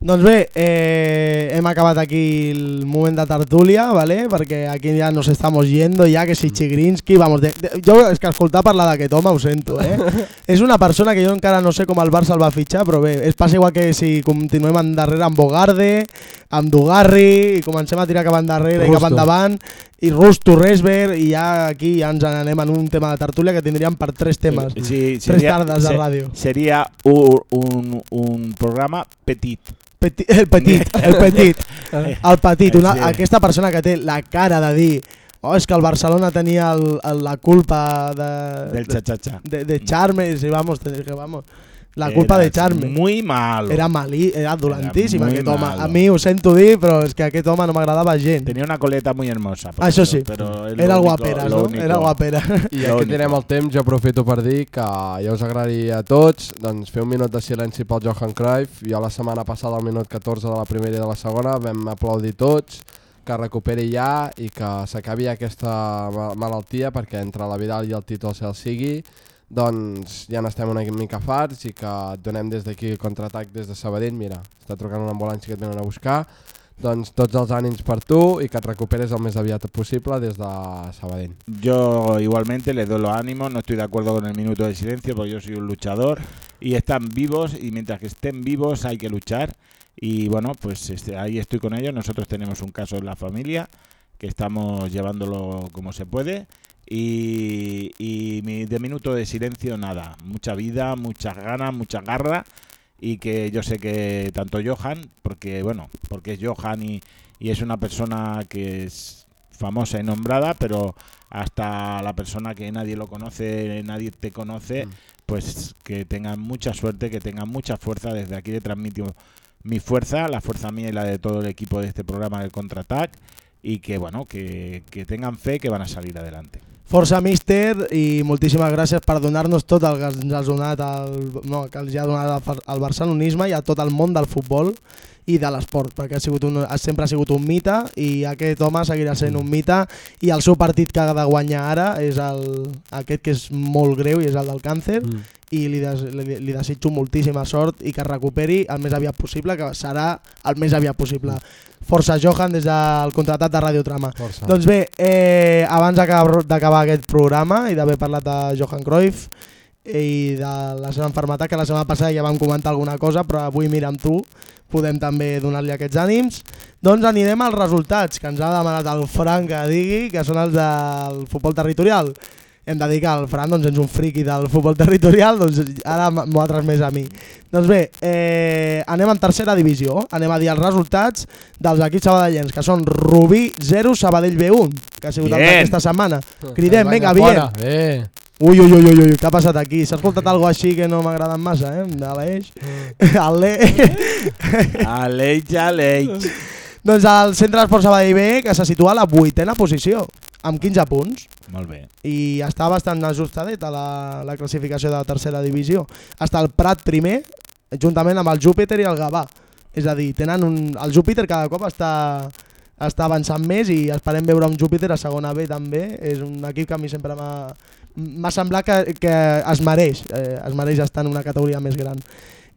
Doncs bé, eh, hem acabat aquí el moment de tertúlia, ¿vale? perquè aquí ja nos estamos yendo, ja que si Chigrinsky, vamos, de, de, jo és que escoltar parlar d'aquest home ho sento, eh? és una persona que jo encara no sé com el Barça el va fitxar, però bé, és passa igual que si continuem endarrere amb Bogarde, amb Dugarri, i comencem a tirar cap endarrere i cap Rusto. endavant, i Rusto, Resberg, i ja aquí ja ens n'anem en un tema de tertúlia que tindríem per tres temes. Eh, Sí, Tres tardes de ràdio. Sería un, un, un programa petit. Petit, el petit, el petit, el petit, una, Sí. aquesta persona que té la cara de dir oh, és que el Barcelona tenia el, el, la culpa de, Del cha-cha-cha. de, de Charmes, i vamos, dije, vamos, la culpa Era de Charmes. Muy malo. Era malí, era dolentíssim Era aquest home. malo. A mi ho sento dir, però és que aquest home no m'agradava gent. Tenía una coleta muy hermosa. por Ah, Això eso, sí, lo era lo no? único. Era guapera. I ja que tenim el temps, jo aprofito per dir que ja us agradaria a tots doncs fer un minut de silenci pel Johan Cruyff. Jo la setmana passada, al minut 14 de la primera i de la segona, vam aplaudir tots que recuperi ja i que s'acabi aquesta ma- malaltia perquè entre la Vidal i el títol se'l sigui doncs ja n'estem una mica farts i que et donem des d'aquí el contraatac des de Sabadell, mira, està trucant una ambulància que et venen a buscar. Doncs tots els ànims per tu i que et recuperes el més aviat possible des de Sabadell. Yo igualmente les doy los ánimos, no estoy de acuerdo con el minuto de silencio porque yo soy un luchador y están vivos y mientras que estén vivos hay que luchar. Y bueno, pues este, ahí estoy con ellos, nosotros tenemos un caso en la familia que estamos llevándolo como se puede y, y mi- de minuto de silencio nada, mucha vida, muchas ganas, mucha garra y que yo sé que tanto Johan, porque bueno, porque es Johan y, y es una persona que es famosa y nombrada, pero hasta la persona que nadie lo conoce, nadie te conoce, Mm. pues que tengan mucha suerte, que tengan mucha fuerza. Desde aquí le transmito mi fuerza, la fuerza mía y la de todo el equipo de este programa del Contraatac y que bueno, que, que tengan fe que van a salir adelante. Força, míster, i moltíssimes gràcies per donar-nos tot el que ens has donat, el, no, que els ha donat el barcelonisme i a tot el món del futbol i de l'esport, perquè ha sigut un, sempre ha sigut un mite i aquest home seguirà sent un mite i el seu partit que ha de guanyar ara és el, aquest que és molt greu i és el del càncer Mm. I li, des, li, li desitjo moltíssima sort i que es recuperi el més aviat possible, que serà el més aviat possible. Força Johan des del contratat de Radiotrama. Força. Doncs bé, eh, abans d'acabar aquest programa i d'haver parlat de Johan Cruyff i de la seva enfermetat, que la setmana passada ja vam comentar alguna cosa, però avui mira amb tu podem també donar-li aquests ànims. Doncs anirem als resultats que ens ha demanat el Fran que digui, que són els del futbol territorial. Hem de dir que el Fran doncs, és un friqui del futbol territorial, doncs ara m'ho ha transmès a mi. Doncs bé, eh, anem en tercera divisió, anem a dir els resultats dels equips sabadellencs, que són Rubí 0, Sabadell B1, que ha sigut el Bien. d'aquesta setmana. Cridem, vinga, bien. Bé. Ui, ui, ui, ui, ui, què ha passat aquí? S'ha escoltat alguna així que no m'agraden massa, eh? Aleix. Ale. Aleix, Aleix. doncs el centre d'esport Sabadell B, que se situa a la vuitena posició, amb 15 punts Molt bé. i està bastant ajustadeta la, la classificació de la tercera divisió. Està el Prat primer, juntament amb el Júpiter i el Gavà. És a dir, tenen un... el Júpiter cada cop està, està avançant més i esperem veure un Júpiter a segona B també. És un equip que a mi sempre m'ha m'ha semblat que, que es mereix, eh, es mereix estar en una categoria més gran.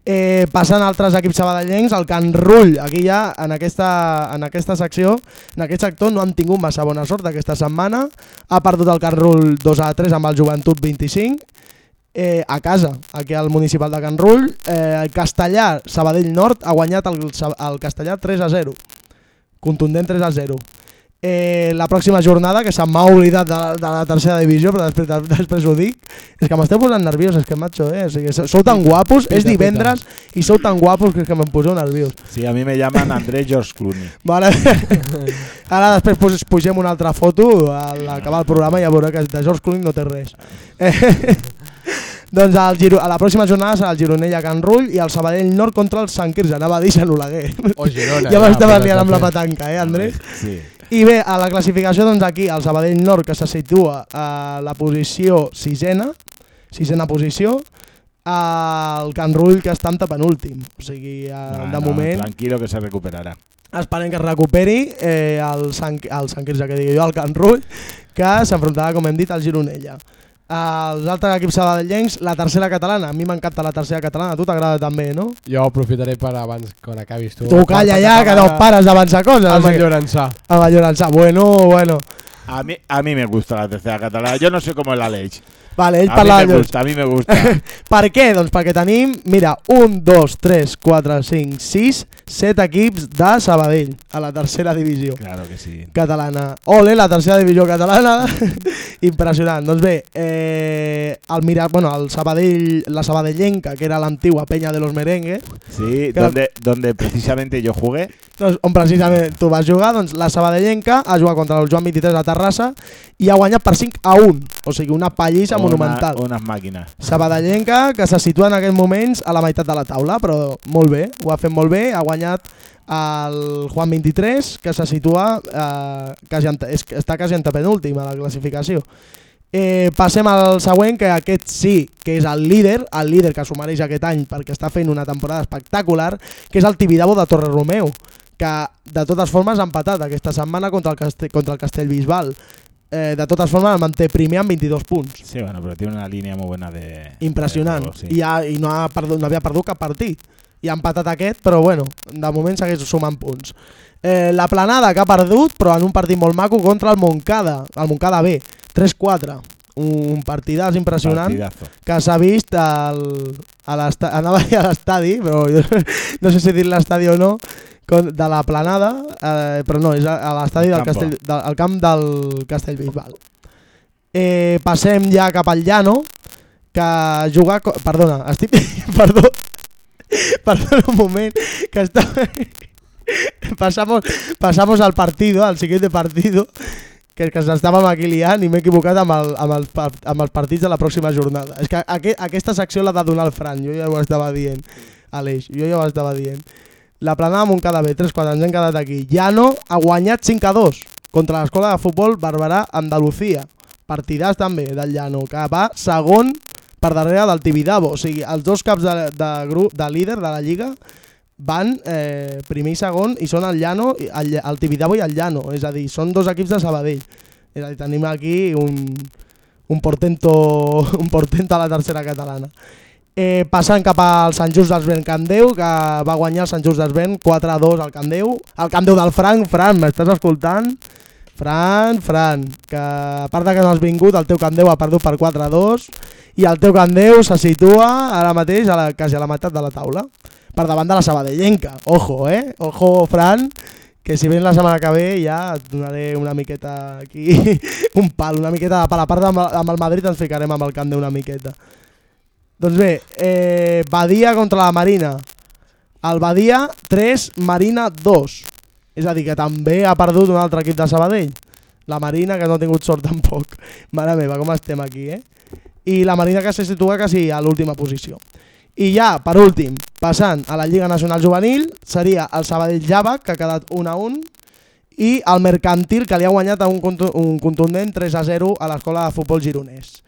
Eh, passant altres equips sabadellencs, el Can Rull, aquí ja en aquesta, en aquesta secció, en aquest sector no han tingut massa bona sort aquesta setmana, ha perdut el Can Rull 2 a 3 amb el Joventut 25, eh, a casa, aquí al municipal de Can Rull, eh, el Castellà, Sabadell Nord, ha guanyat el, el Castellà 3 a 0, contundent 3 a 0. Eh, la pròxima jornada, que se m'ha oblidat de, de la tercera divisió, però després, després ho dic, és que m'esteu posant nerviós, és que macho, eh? O sigui, sou- tan guapos, és Pita, divendres i sou tan guapos que que me'n poseu nerviós. Sí, a mí me llaman Andrés George Clooney. Vale. Ara després pos- pugem una altra foto a l'acabar el programa i ja veureu que de George Clooney no té res. Eh, doncs el Giro, a la pròxima jornada serà el Gironella Can Rull i el Sabadell Nord contra el Sant Quirze. Anava a dir Sant Oleguer. O Girona. ja m'estava liant amb la petanca, eh, Andrés? Sí. I bé, a la classificació, doncs aquí, el Sabadell Nord, que se situa a la posició sisena, sisena posició, el Can Rull, que està en penúltim. O sigui, eh, No, de no, moment, Tranquilo que se recuperarà. esperem que es recuperi eh, el, Sant, el Sant Quirze, que digui jo, el Can Rull, que s'enfrontarà, com hem dit, al Gironella. Els altres equips sabadellencs, la tercera catalana. A mi m'encanta la tercera catalana, a tu t'agrada també, no? Jo aprofitaré per abans, quan acabis tu. Tu calla ja, que no pares d'avançar coses. Amb o el Llorençà. Amb el Llorençà. Bueno, bueno. A mí, a mí me gusta la tercera catalana. Yo no sé cómo es la ley. Vale, ell A mí parla de Llorençà. gusta, a mí me gusta. Per què? Doncs perquè tenim, mira, 1, 2, 3, 4, 5, 6, 7 equips de Sabadell a la tercera divisió Claro que sí. catalana. Ole, la tercera divisió catalana. Impressionant. Doncs bé, eh, el, mira, bueno, el Sabadell, la Sabadellenca, que era l'antigua penya de los merengues, Sí, donde, donde precisamente yo jugué. doncs, on precisament tu vas jugar, doncs la Sabadellenca ha jugat contra el Joan 23 a Terrassa i ha guanyat per 5 a 1. O sigui, una pallissa Una- monumental. unas máquinas. Sabadellenca, que se situa en aquests moments a la meitat de la taula, però molt bé, ho ha fet molt bé, ha guanyat el Juan 23, que se situa, eh, quasi en, és, està quasi en penúltim a la classificació. Eh, passem al següent, que aquest sí que és el líder, el líder que s'ho mereix aquest any perquè està fent una temporada espectacular, que és el Tibidabo de Torre Romeu, que de totes formes ha empatat aquesta setmana contra el, Castell, contra el Castellbisbal. Eh, de totes formes el manté primer amb 22 punts. Sí, bueno, pero tiene una línea muy buena de. Impressionant. de sí. I, ha, i no, ha perdut, no havia perdut cap partit. I ha empatat aquest, però bueno, de moment segueix sumant punts. Eh, la planada que ha perdut, però en un partit molt maco contra el Moncada, el Moncada B, 3-4. Un partidàs impressionant Partidazo. que s'ha vist al, a l'estadi, anava a l'estadi, però jo no sé si dir l'estadi o no, de la planada, eh, però no, és a, a l'estadi El del. Castell, del al camp del Castellbisbal. Eh, passem ja cap al llano, que jugar... Perdona, estic... Perdó. Perdona un moment, que està... pasamos, pasamos al partido, al siguiente partido, que, que ens estàvem aquí liant i m'he equivocat amb, el, amb, par- amb els partits de la pròxima jornada. És que aqu aquesta secció l'ha de donar el Fran, jo ja ho estava dient. Aleix, jo ja ho estava dient. La planada Montcada B, 3-4, ens hem quedat aquí. Llano ha guanyat 5 a 2 contra l'escola de futbol Barberà Andalucía. Partidàs també del Llano, que va segon per darrere del Tibidabo. O sigui, els dos caps de, de, grup, de líder de la Lliga van eh, primer i segon i són el Llano, el, el Tibidabo i el Llano. És a dir, són dos equips de Sabadell. És a dir, tenim aquí un, un, portento, un portento a la tercera catalana. Eh, passant cap al Sant Just d'Esvern Camp Déu, que va guanyar el Sant Just d'Esvern 4-2 al Camp Déu. El Camp Déu del Frank, Fran, m'estàs escoltant? Fran, Fran, que a part que no has vingut, el teu Camp Déu ha perdut per 4-2 i el teu Camp Déu se situa ara mateix a la, quasi a la meitat de la taula, per davant de la Sabadellenca. Ojo, eh? Ojo, Fran, que si ven la setmana que ve ja et donaré una miqueta aquí, un pal, una miqueta de pal. A part amb, amb el Madrid ens ficarem amb el Camp Déu una miqueta. Doncs bé, eh, Badia contra la Marina. El Badia 3, Marina 2. És a dir, que també ha perdut un altre equip de Sabadell. La Marina, que no ha tingut sort tampoc. Mare meva, com estem aquí, eh? I la Marina que se situa quasi a l'última posició. I ja, per últim, passant a la Lliga Nacional Juvenil, seria el Sabadell Java, que ha quedat 1 a 1, i el Mercantil, que li ha guanyat un, un contundent 3 a 0 a l'escola de futbol gironès.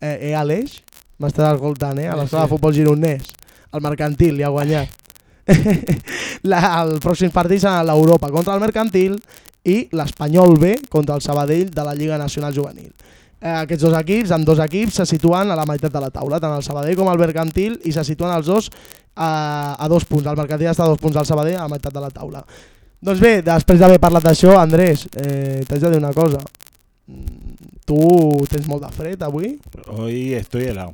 Eh, eh Aleix? M'estàs escoltant, eh? A l'escola sí. de futbol gironès. El Mercantil li ha guanyat. la, el pròxim partit serà l'Europa contra el Mercantil i l'Espanyol B contra el Sabadell de la Lliga Nacional Juvenil. Eh, aquests dos equips, amb dos equips, se situen a la meitat de la taula, tant el Sabadell com el Mercantil, i se situen els dos a, a dos punts. El Mercantil està a dos punts al Sabadell a la meitat de la taula. Doncs bé, després d'haver parlat d'això, Andrés, eh, t'haig de dir una cosa. Mm, Tú te esmolafreta, güey. Hoy estoy helado.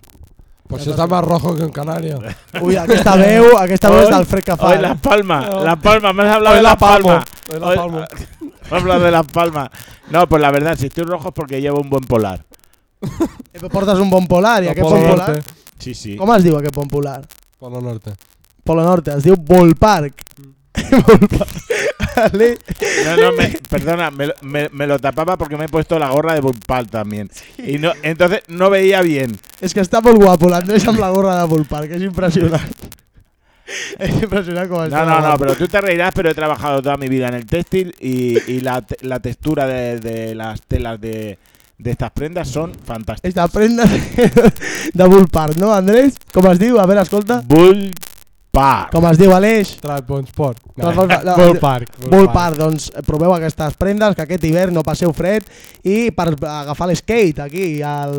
Pues está más rojo que en Canarias. Uy, aquí está Beu, aquí está Beu, está el fresca Hoy Las Palmas, Las Palmas, me has hablado hoy de Las Palmas. Hoy Las Me has hablado de Las Palmas. No, pues la verdad, si estoy rojo es porque llevo un buen polar. Portas un buen polar, ¿y a qué polo polar? Sí, sí. ¿Cómo has dicho que buen polar? Polo Norte. Polo Norte, has dicho Volpark. Volpark. Vale. No, no, me, perdona, me, lo- me- me lo tapaba porque me he puesto la gorra de Bullpal también. Y no, entonces no veía bien. És que està molt guapo l'Andrés amb la gorra de Ballpark, és impressionant. és impressionant com està. No, no, no, pero tú te reirás, pero he trabajado toda mi vida en el textil y, y la, te- la textura de, de las telas de, de estas prendas son fantásticas. Esta prenda de, de Ballpark, no, Andrés? Com es diu? A veure, escolta. Bullpar. Com es diu, Aleix? Trap Sport. No, no, no, Bull Park. Doncs eh, proveu aquestes prendes, que aquest hivern no passeu fred i per agafar l'skate aquí al,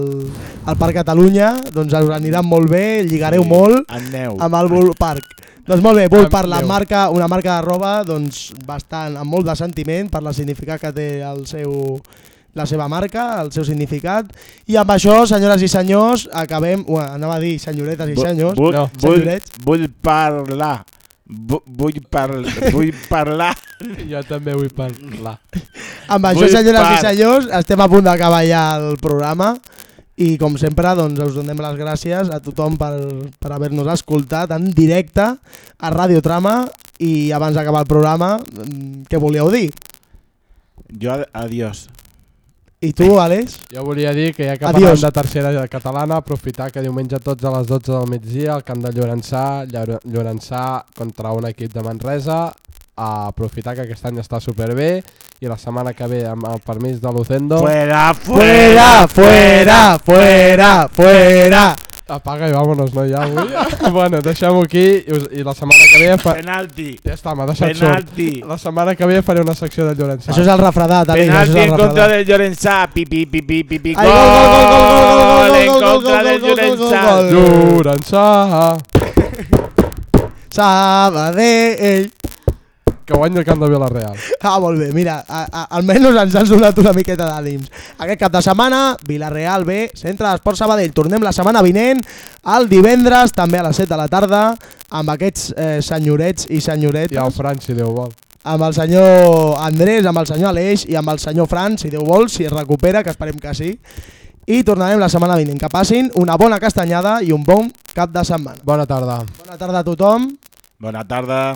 al Parc Catalunya, doncs us aniran molt bé, lligareu molt Al neu. amb el Bull Park. Doncs molt bé, Bull Park, la marca, una marca de roba doncs, bastant, amb molt de sentiment per la significat que té el seu, la seva marca, el seu significat. I amb això, senyores i senyors, acabem... Ua, anava a dir senyoretes i senyors. bu- No. Senyorets. bull parlar. Vull, par, vull parlar. Jo també vull parlar. Amb això, Vull senyores i par. senyors, estem a punt d'acabar ja el programa i com sempre doncs, us donem les gràcies a tothom per, per haver-nos escoltat en directe a Radio Trama i abans d'acabar el programa, mm, què volíeu dir? Yo, ad- adiós. I tu, Àlex? Jo volia dir que ja que Adiós. parlem de tercera catalana, aprofitar que diumenge tots a les 12 del migdia al camp de Llorençà, Llore- Llorençà contra un equip de Manresa, a aprofitar que aquest any està superbé i la setmana que ve amb el permís de Lucendo Fuera, Fuera, fuera, fuera, fuera! Apaga i vámonos, no ja avui. bueno, deixem-ho aquí i, us, i la setmana que ve fa... Penalti. ja està, m'ha deixat sort. Penalti. La setmana que ve faré una secció de Llorençà. Això és el refredat, això Penalti és el en contra del Llorençà. Pi, pi, pi, pi, pi, pi. Ai, gol, gol, gol, gol, gol, gol, gol, Gol en gol, gol, contra gol, del gol, gol, Llorençà. Llorençà! Sabadell! Que guanyi el camp de Villarreal. Ah, molt bé, mira, a, a, almenys ens has donat una miqueta d'ànims. Aquest cap de setmana, Vilareal B, Centre d'Esport Sabadell. Tornem la setmana vinent, el divendres, també a les 7 de la tarda, amb aquests eh, senyorets i I el senyoretes, Fran, si Déu vol. amb el senyor Andrés, amb el senyor Aleix i amb el senyor Fran, si Déu vol, si es recupera, que esperem que sí. I tornarem la setmana vinent. Que passin una bona castanyada i un bon cap de setmana. Bona tarda. Bona tarda a tothom. Bona tarda.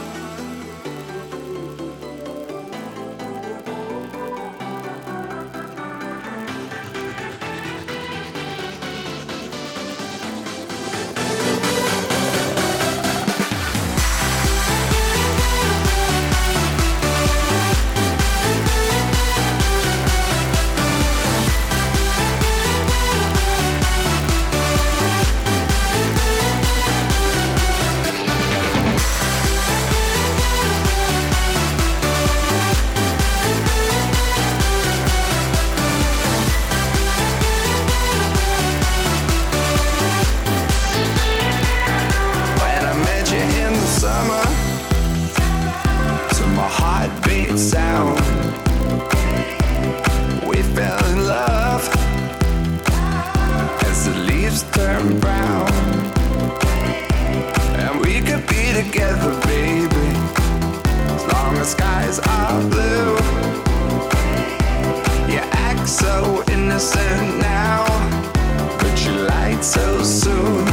Skies are blue. You act so innocent now, but you lied so soon.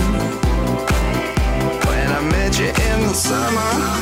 When I met you in the summer